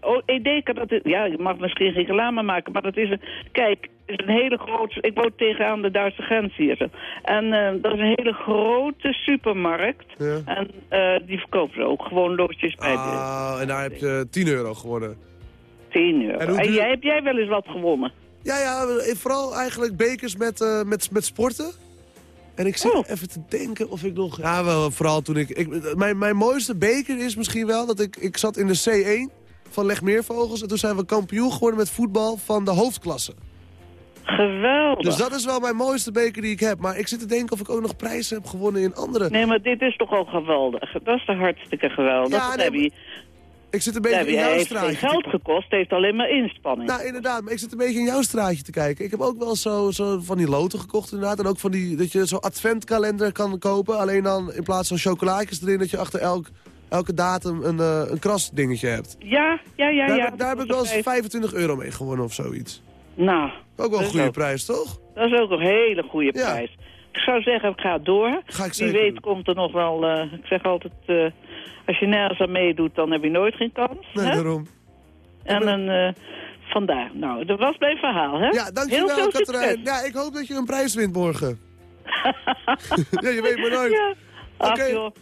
Speaker 19: Oh, EDK, dat is, ja, je mag misschien geen reclame maken, maar dat is een... Kijk, het is een hele grote... Ik woon tegenaan de Duitse grens hier. En eh, dat is een hele grote supermarkt.
Speaker 3: Ja.
Speaker 19: En eh, die verkopen ook gewoon loodjes bij
Speaker 3: Ah, en daar heb je 10 euro gewonnen.
Speaker 19: 10 euro.
Speaker 3: En
Speaker 19: jij, heb jij wel eens wat gewonnen?
Speaker 3: Ja, ja, eh, vooral eigenlijk bekers met, eh, met, met sporten. En ik zit
Speaker 19: Oh.
Speaker 3: even te denken of ik nog... Ja, wel, vooral toen ik... ik mijn, mijn mooiste beker is misschien wel dat ik... Ik zat in de C1 van Legmeervogels. En toen zijn we kampioen geworden met voetbal van de hoofdklasse.
Speaker 19: Geweldig.
Speaker 3: Dus dat is wel mijn mooiste beker die ik heb. Maar ik zit te denken of ik ook nog prijzen heb gewonnen in andere...
Speaker 19: Nee, maar dit is toch al geweldig. Dat is toch hartstikke geweldig.
Speaker 3: Ja,
Speaker 19: Dat
Speaker 3: nee,
Speaker 19: heb je,
Speaker 3: Ik zit een beetje in jouw straatje.
Speaker 19: geld gekost, het heeft alleen maar inspanning.
Speaker 3: Nou, inderdaad. Maar ik zit een beetje in jouw straatje te kijken. Ik heb ook wel zo, zo van die loten gekocht inderdaad. En ook van die, dat je zo'n adventkalender kan kopen. Alleen dan in plaats van chocolaatjes erin, dat je achter elk, elke datum een, eh een krasdingetje hebt.
Speaker 19: Ja, ja, ja,
Speaker 3: daar
Speaker 19: ja.
Speaker 3: heb, ik- daar heb ik wel eens 25 euro mee gewonnen of zoiets.
Speaker 19: Nou,
Speaker 3: Ook wel een goede
Speaker 19: ook-
Speaker 3: prijs, toch?
Speaker 19: Dat is ook een hele goede
Speaker 3: Ja.
Speaker 19: prijs. Ik zou zeggen, ik ga door.
Speaker 3: Ga ik
Speaker 19: Wie weet komt er nog wel... eh, ik zeg altijd, eh, als je nergens aan meedoet, dan heb je nooit geen kans.
Speaker 3: Nee,
Speaker 19: hè?
Speaker 3: daarom.
Speaker 19: En dan, eh, vandaar. Nou, dat was mijn verhaal, hè?
Speaker 3: Ja, dankjewel,
Speaker 19: succes.
Speaker 3: Ja, ik hoop dat je een prijs wint morgen. ja, je weet maar nooit.
Speaker 19: Ja. Ach
Speaker 3: Oké.
Speaker 19: joh,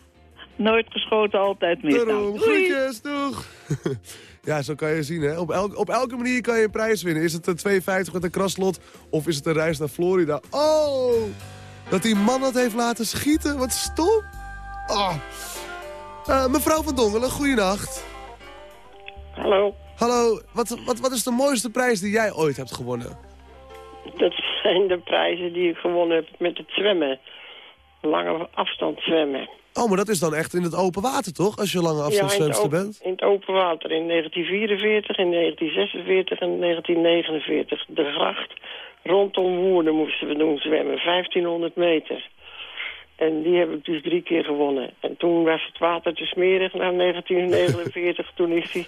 Speaker 19: nooit geschoten, altijd mis.
Speaker 3: Daarom.
Speaker 19: Nou.
Speaker 3: Groetjes, doeg. Ja, zo kan je zien, hè. Op, elk, op elke manier kan je een prijs winnen. Is het een 2,50 met een kraslot of is het een reis naar Florida? Oh, dat die man dat heeft laten schieten. Wat stom. Oh. Eh, mevrouw van Dongelen, goeienacht.
Speaker 20: Hallo.
Speaker 3: Hallo, wat, wat, wat is de mooiste prijs die jij ooit hebt gewonnen?
Speaker 20: Dat zijn de prijzen die ik gewonnen heb met het zwemmen. Lange afstand zwemmen.
Speaker 3: Oh, maar dat is dan echt in het open water, toch? Als je lange
Speaker 20: ja,
Speaker 3: afstandszwemster
Speaker 20: open,
Speaker 3: bent.
Speaker 20: in het open water. In 1944, in 1946 en 1949. De gracht rondom Woerden moesten we doen zwemmen. 1500 meter. En die heb ik dus drie keer gewonnen. En toen was het water te smerig na 1949. toen is die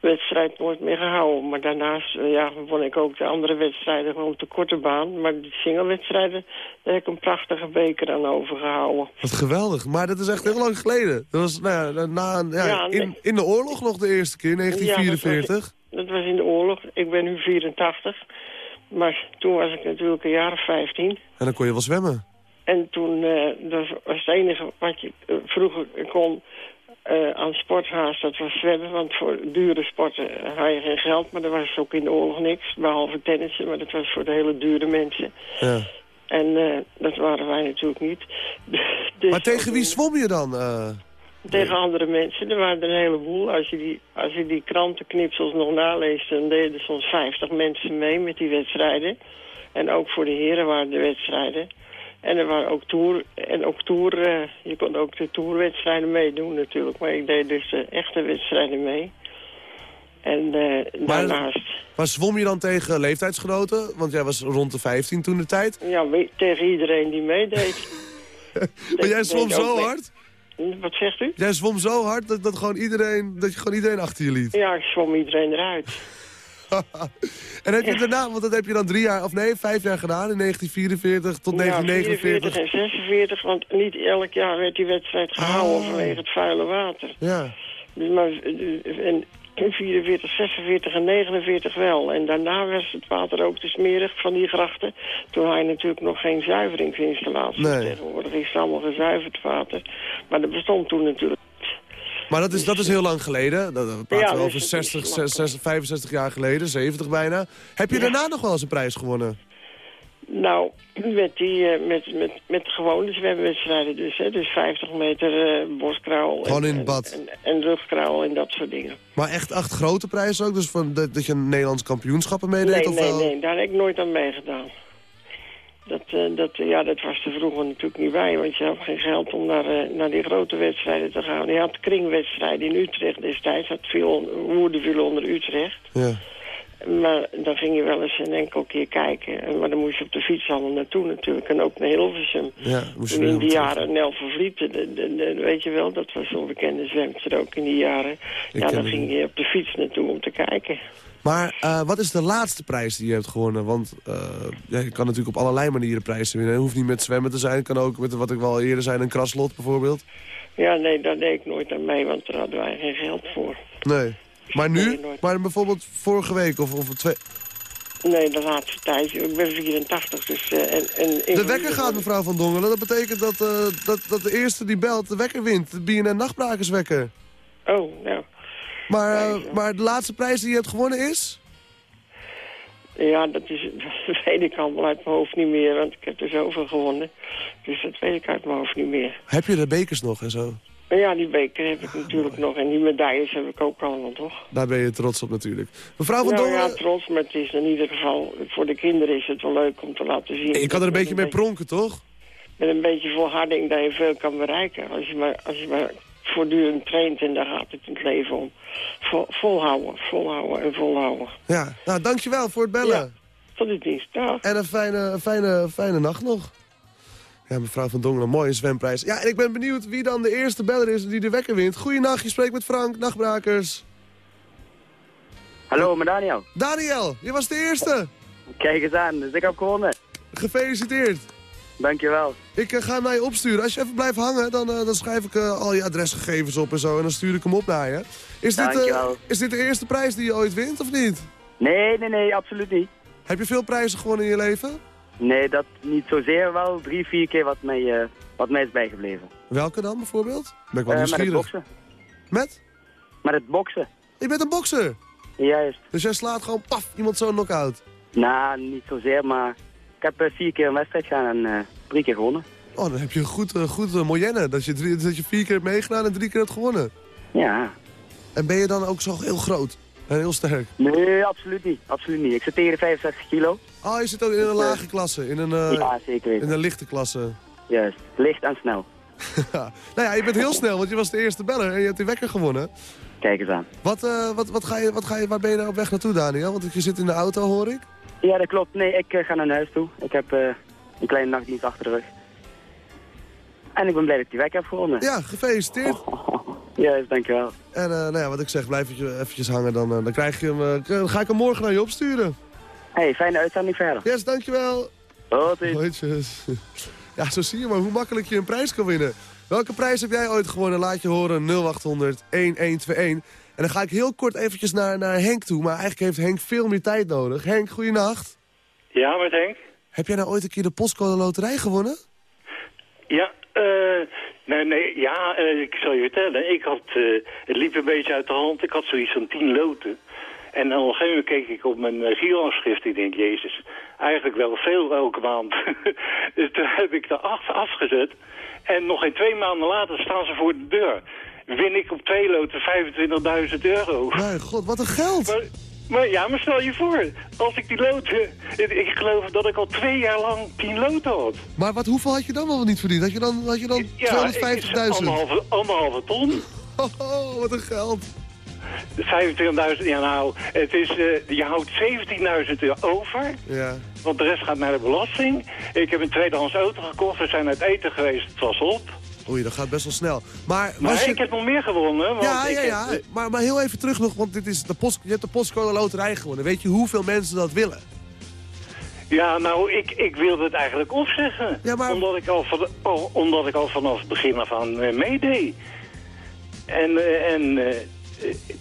Speaker 20: wedstrijd nooit meer gehouden. Maar daarnaast eh, ja, won ik ook de andere wedstrijden gewoon op de korte baan. Maar die singlewedstrijden, daar heb ik een prachtige beker aan overgehouden.
Speaker 3: Wat geweldig. Maar dat is echt heel lang geleden. Dat was nou ja, na, een- ja,
Speaker 20: nee.
Speaker 3: in, in de oorlog nog de eerste keer, 1944.
Speaker 20: Ja, dat was, dat was in de oorlog. Ik ben nu 84. Maar toen was ik natuurlijk een jaar of 15.
Speaker 3: En dan kon je wel zwemmen.
Speaker 20: En toen, eh, dat was het enige wat je eh, vroeger kon eh, aan sport haast, dat was zwemmen. Want voor dure sporten had je geen geld, maar er was ook in de oorlog niks. Behalve tennissen, maar dat was voor de hele dure mensen.
Speaker 3: Ja.
Speaker 20: En dat waren wij natuurlijk niet. Dus
Speaker 3: maar tegen wie zwom je dan?
Speaker 20: tegen andere mensen. Er waren er een heleboel. Als je die, als je die krantenknipsels nog naleest, dan deden er soms 50 mensen mee met die wedstrijden. En ook voor de heren waren er wedstrijden. En er waren ook tour, en ook tour, eh, je kon ook de tourwedstrijden meedoen natuurlijk. Maar ik deed dus de echte wedstrijden mee. En eh, daarnaast,
Speaker 3: Maar zwom je dan tegen leeftijdsgenoten? Want jij was rond de 15 toen de tijd.
Speaker 20: ja, tegen iedereen die meedeed.
Speaker 3: Maar jij zwom zo
Speaker 20: mee.
Speaker 3: hard?
Speaker 20: Wat zegt u?
Speaker 3: Jij zwom zo hard dat, dat, gewoon iedereen, dat je gewoon iedereen achter je liet.
Speaker 20: Ja, ik zwom iedereen eruit.
Speaker 3: En heb je daarna, want dat heb je dan drie jaar, of nee, vijf jaar gedaan, in 1944 tot
Speaker 20: Ja,
Speaker 3: 1949.
Speaker 20: 44 en 46, want niet elk jaar werd die wedstrijd gehouden vanwege het vuile water.
Speaker 3: Ja.
Speaker 20: Dus maar en in 44, 46 en 49 wel. En daarna was het water ook te smerig van die grachten. Toen had je natuurlijk nog geen zuiveringsinstallatie.
Speaker 3: Nee.
Speaker 20: Tegenwoordig is het allemaal gezuiverd water. Maar dat bestond toen natuurlijk.
Speaker 3: Maar dat is, dat is heel lang geleden. Dat, we praten
Speaker 20: Ja, dat
Speaker 3: over
Speaker 20: is-
Speaker 3: 60, 60, 65 jaar geleden, 70 bijna. Heb je daarna nog wel eens een prijs gewonnen?
Speaker 20: Nou, met, die, eh, met, met, met gewone zwemwedstrijden dus. Hè, dus 50 meter.
Speaker 3: Gewoon
Speaker 20: en,
Speaker 3: in het bad.
Speaker 20: En, en, en rugkraal en dat soort dingen.
Speaker 3: Maar echt acht grote prijzen ook? Dus van, dat, dat je een Nederlands kampioenschappen meedeed?
Speaker 20: Nee,
Speaker 3: of
Speaker 20: nee,
Speaker 3: wel?
Speaker 20: nee, daar heb ik nooit aan meegedaan. Dat, eh, dat, ja, dat was er vroeger natuurlijk niet bij, want je had geen geld om naar, eh, naar die grote wedstrijden te gaan. Je had kringwedstrijden in Utrecht destijds, dat viel, Woerden viel onder Utrecht.
Speaker 3: Ja.
Speaker 20: Maar dan ging je wel eens een enkel keer kijken. En- Maar dan moest je op de fiets allemaal naartoe natuurlijk. En ook naar Hilversum.
Speaker 3: Ja, moest je
Speaker 20: Toen in die jaren Nel van Vliet, de, de, de- weet je wel, dat was zo'n bekende zwemster ook in die jaren. ja, dan ging je op de fiets naartoe om te kijken.
Speaker 3: Maar eh, wat is de laatste prijs die je hebt gewonnen? Want eh, ja, je kan natuurlijk op allerlei manieren prijzen winnen. Het hoeft niet met zwemmen te zijn. Het kan ook met wat ik wel eerder zei, een kraslot bijvoorbeeld.
Speaker 20: Ja, nee, daar deed ik nooit aan mee, want daar hadden wij geen geld voor.
Speaker 3: Nee. Maar nu? Maar bijvoorbeeld vorige week of, of twee...
Speaker 20: Nee, de laatste tijd. Ik ben 84, dus... eh, en, en,
Speaker 3: De wekker gaat, mevrouw Van Dongelen. Dat betekent dat, dat, dat de eerste die belt de wekker wint. De BNN Nachtbrakerswekker.
Speaker 20: Oh, nou.
Speaker 3: Maar, eh, maar de laatste prijs die je hebt gewonnen is?
Speaker 20: Ja, dat, is, dat weet ik allemaal uit mijn hoofd niet meer, want ik heb er zoveel gewonnen. Dus dat weet ik uit mijn hoofd niet meer.
Speaker 3: Heb je de bekers nog en zo?
Speaker 20: Ja, die beker heb ik natuurlijk nog en die medailles heb ik ook allemaal, toch?
Speaker 3: Daar ben je trots op natuurlijk. Mevrouw Van
Speaker 20: nou ja, trots, maar het is in ieder geval... Voor de kinderen is het wel leuk om te laten zien.
Speaker 3: je kan er een beetje mee pronken, toch?
Speaker 20: Met een beetje volharding dat je veel kan bereiken. Als je maar, als je maar voortdurend traint en daar gaat het in het leven om. Vol, volhouden, volhouden en volhouden.
Speaker 3: Ja, nou dankjewel voor het bellen.
Speaker 20: Ja, tot de dienst. Dag.
Speaker 3: En een fijne, fijne, fijne nacht nog. Ja, mevrouw Van Dongelen, mooie zwemprijs. Ja, en ik ben benieuwd wie dan de eerste beller is die de wekker wint. Goeienacht, je spreekt met Frank, nachtbrakers.
Speaker 21: Hallo, met Daniel.
Speaker 3: Daniel, je was de eerste.
Speaker 21: Kijk eens aan, dus ik heb gewonnen.
Speaker 3: Gefeliciteerd.
Speaker 21: Dankjewel.
Speaker 3: Ik eh, ga hem naar je opsturen. Als je even blijft hangen, dan, eh, dan schrijf ik eh, al je adresgegevens op en zo. En dan stuur ik hem op naar je. Is dit, is dit de eerste prijs die je ooit wint, of niet?
Speaker 21: Nee, nee, nee, absoluut niet.
Speaker 3: Heb je veel prijzen gewonnen in je leven?
Speaker 21: Nee, dat niet zozeer wel. Drie, vier keer wat mij, wat mij is bijgebleven.
Speaker 3: Welke dan bijvoorbeeld? Ben ik wel
Speaker 21: Eh, met het
Speaker 3: nieuwsgierig.
Speaker 21: boksen.
Speaker 3: Met?
Speaker 21: Met het boksen.
Speaker 3: Je bent een bokser.
Speaker 21: Juist.
Speaker 3: Dus jij slaat gewoon paf, iemand zo knock-out.
Speaker 21: Nou, niet zozeer, maar heb eh, vier keer een wedstrijd gedaan en eh, drie keer gewonnen.
Speaker 3: Oh, dan heb je een goed, eh, goed moyenne. Dat je, drie, dat je vier keer hebt meegedaan en drie keer hebt gewonnen.
Speaker 21: Ja.
Speaker 3: En ben je dan ook zo heel groot en heel sterk?
Speaker 21: Nee, absoluut niet. Absoluut niet. Ik zit tegen de 65 kilo.
Speaker 3: Oh, je zit ook in een lage klasse, in een,
Speaker 21: Ja, zeker weten.
Speaker 3: in een lichte klasse.
Speaker 21: Juist. Licht en snel.
Speaker 3: nou ja, je bent heel snel, want je was de eerste beller en je hebt die wekker gewonnen.
Speaker 21: Kijk eens aan.
Speaker 3: Wat, wat, wat ga je, wat ga je, waar ben je nou op weg naartoe, Daniel? Want je zit in de auto, hoor ik.
Speaker 21: Ja, dat klopt. Nee, ik eh, ga naar huis toe. Ik heb eh, een kleine nachtdienst achter de rug. En ik ben blij dat ik die week heb gewonnen.
Speaker 3: Ja, gefeliciteerd.
Speaker 21: Juist, dankjewel.
Speaker 3: En eh, nou ja, wat ik zeg, blijf eventjes, eventjes hangen, dan, dan, krijg je hem, dan ga ik hem morgen naar je opsturen.
Speaker 21: Hey, fijne uitzending verder.
Speaker 3: Yes, dankjewel.
Speaker 21: Hoi.
Speaker 3: Hoi, Ja, zo zie je maar hoe makkelijk je een prijs kan winnen. Welke prijs heb jij ooit gewonnen? Laat je horen 0800 1121. En dan ga ik heel kort eventjes naar, naar Henk toe. Maar eigenlijk heeft Henk veel meer tijd nodig. Henk, goeienacht.
Speaker 22: Ja, met Henk.
Speaker 3: Heb jij nou ooit een keer de postcode loterij gewonnen?
Speaker 22: Ja, eh, nee, nee, ja, eh, ik zal je vertellen. Ik had, eh, het liep een beetje uit de hand. Ik had zoiets van tien loten. En dan op een gegeven moment keek ik op mijn uh, giroafschrift. Ik denk, jezus, eigenlijk wel veel elke maand. dus toen heb ik er acht afgezet. En nog geen twee maanden later staan ze voor de deur. Win ik op twee loten 25.000 euro.
Speaker 3: Mijn god, wat een geld.
Speaker 22: Maar, maar ja, maar stel je voor, als ik die loten... Ik, geloof dat ik al twee jaar lang tien loten had.
Speaker 3: Maar wat, hoeveel had je dan wel niet verdiend? Had je dan, had je dan 250.000?
Speaker 22: anderhalve, anderhalve ton.
Speaker 3: Oh, wat een geld.
Speaker 22: 25.000, ja nou, het is, eh, je houdt 17.000 euro over.
Speaker 3: Ja.
Speaker 22: Want de rest gaat naar de belasting. Ik heb een tweedehands auto gekocht, we zijn uit eten geweest, het was op.
Speaker 3: Oei, dat gaat best wel snel. Maar,
Speaker 22: Maar
Speaker 3: was je...
Speaker 22: ik heb nog meer gewonnen. Want
Speaker 3: Ja,
Speaker 22: ik
Speaker 3: ja, ja. Maar, maar heel even terug nog, want dit is de post, je hebt de postcode loterij gewonnen. Weet je hoeveel mensen dat willen?
Speaker 22: Ja, nou, ik, ik wilde het eigenlijk opzeggen. omdat, ik al van, al- omdat ik al vanaf het begin af aan eh, meedeed. En, eh, en eh,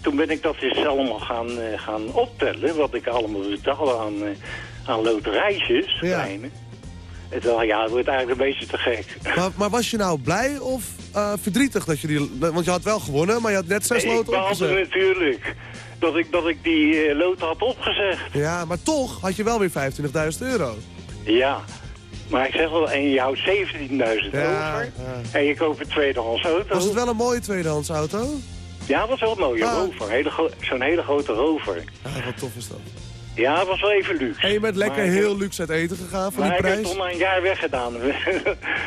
Speaker 22: toen ben ik dat dus allemaal gaan, gaan optellen. Wat ik allemaal betaalde aan, aan loterijtjes, kleine. En toen dacht ik, ja, het wordt eigenlijk een beetje te gek.
Speaker 3: Maar, maar was je nou blij of eh, verdrietig dat je die... Want je had wel gewonnen, maar je had net zes
Speaker 22: ik
Speaker 3: loten opgezet.
Speaker 22: natuurlijk dat ik, dat ik die eh, loten had opgezegd.
Speaker 3: Ja, maar toch had je wel weer 25.000 euro.
Speaker 22: Ja, maar ik zeg wel, en je houdt 17.000
Speaker 3: Ja,
Speaker 22: over. En je koopt een tweedehands auto.
Speaker 3: Was het wel een mooie tweedehands auto?
Speaker 22: Ja, dat was wel een mooie
Speaker 3: Ah.
Speaker 22: rover. Zo'n hele grote rover.
Speaker 3: Ja, wat tof is dat.
Speaker 22: Ja, het was wel even luxe.
Speaker 3: En je bent lekker
Speaker 22: Maar
Speaker 3: heel
Speaker 22: heb-
Speaker 3: luxe uit eten gegaan voor
Speaker 22: Maar
Speaker 3: die
Speaker 22: ik heb
Speaker 3: prijs?
Speaker 22: toch maar een jaar weggedaan.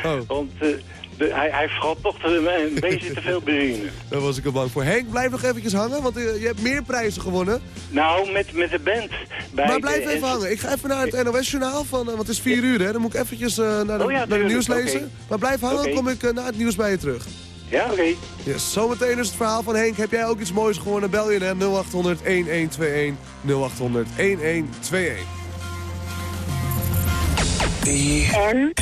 Speaker 3: Oh.
Speaker 22: Want eh, de, hij, hij vergat toch te- een beetje te veel benzine.
Speaker 3: Daar was ik er bang voor. Henk, blijf nog eventjes hangen, want eh, je hebt meer prijzen gewonnen.
Speaker 22: Nou, met, met de band. Bij
Speaker 3: maar blijf even
Speaker 22: en-
Speaker 3: hangen. Ik ga even naar het NOS-journaal, van, eh, want het is 4 uur, hè. Dan moet ik eventjes eh, naar, de,
Speaker 22: Oh ja,
Speaker 3: naar de nieuws lezen. Maar blijf hangen, dan kom ik eh, na het nieuws bij je terug.
Speaker 22: Ja, oké.
Speaker 3: Yes, zometeen is het verhaal van Henk. Heb jij ook iets moois gewonnen? Bel je naar 0800 1121 0800 1121.
Speaker 5: En?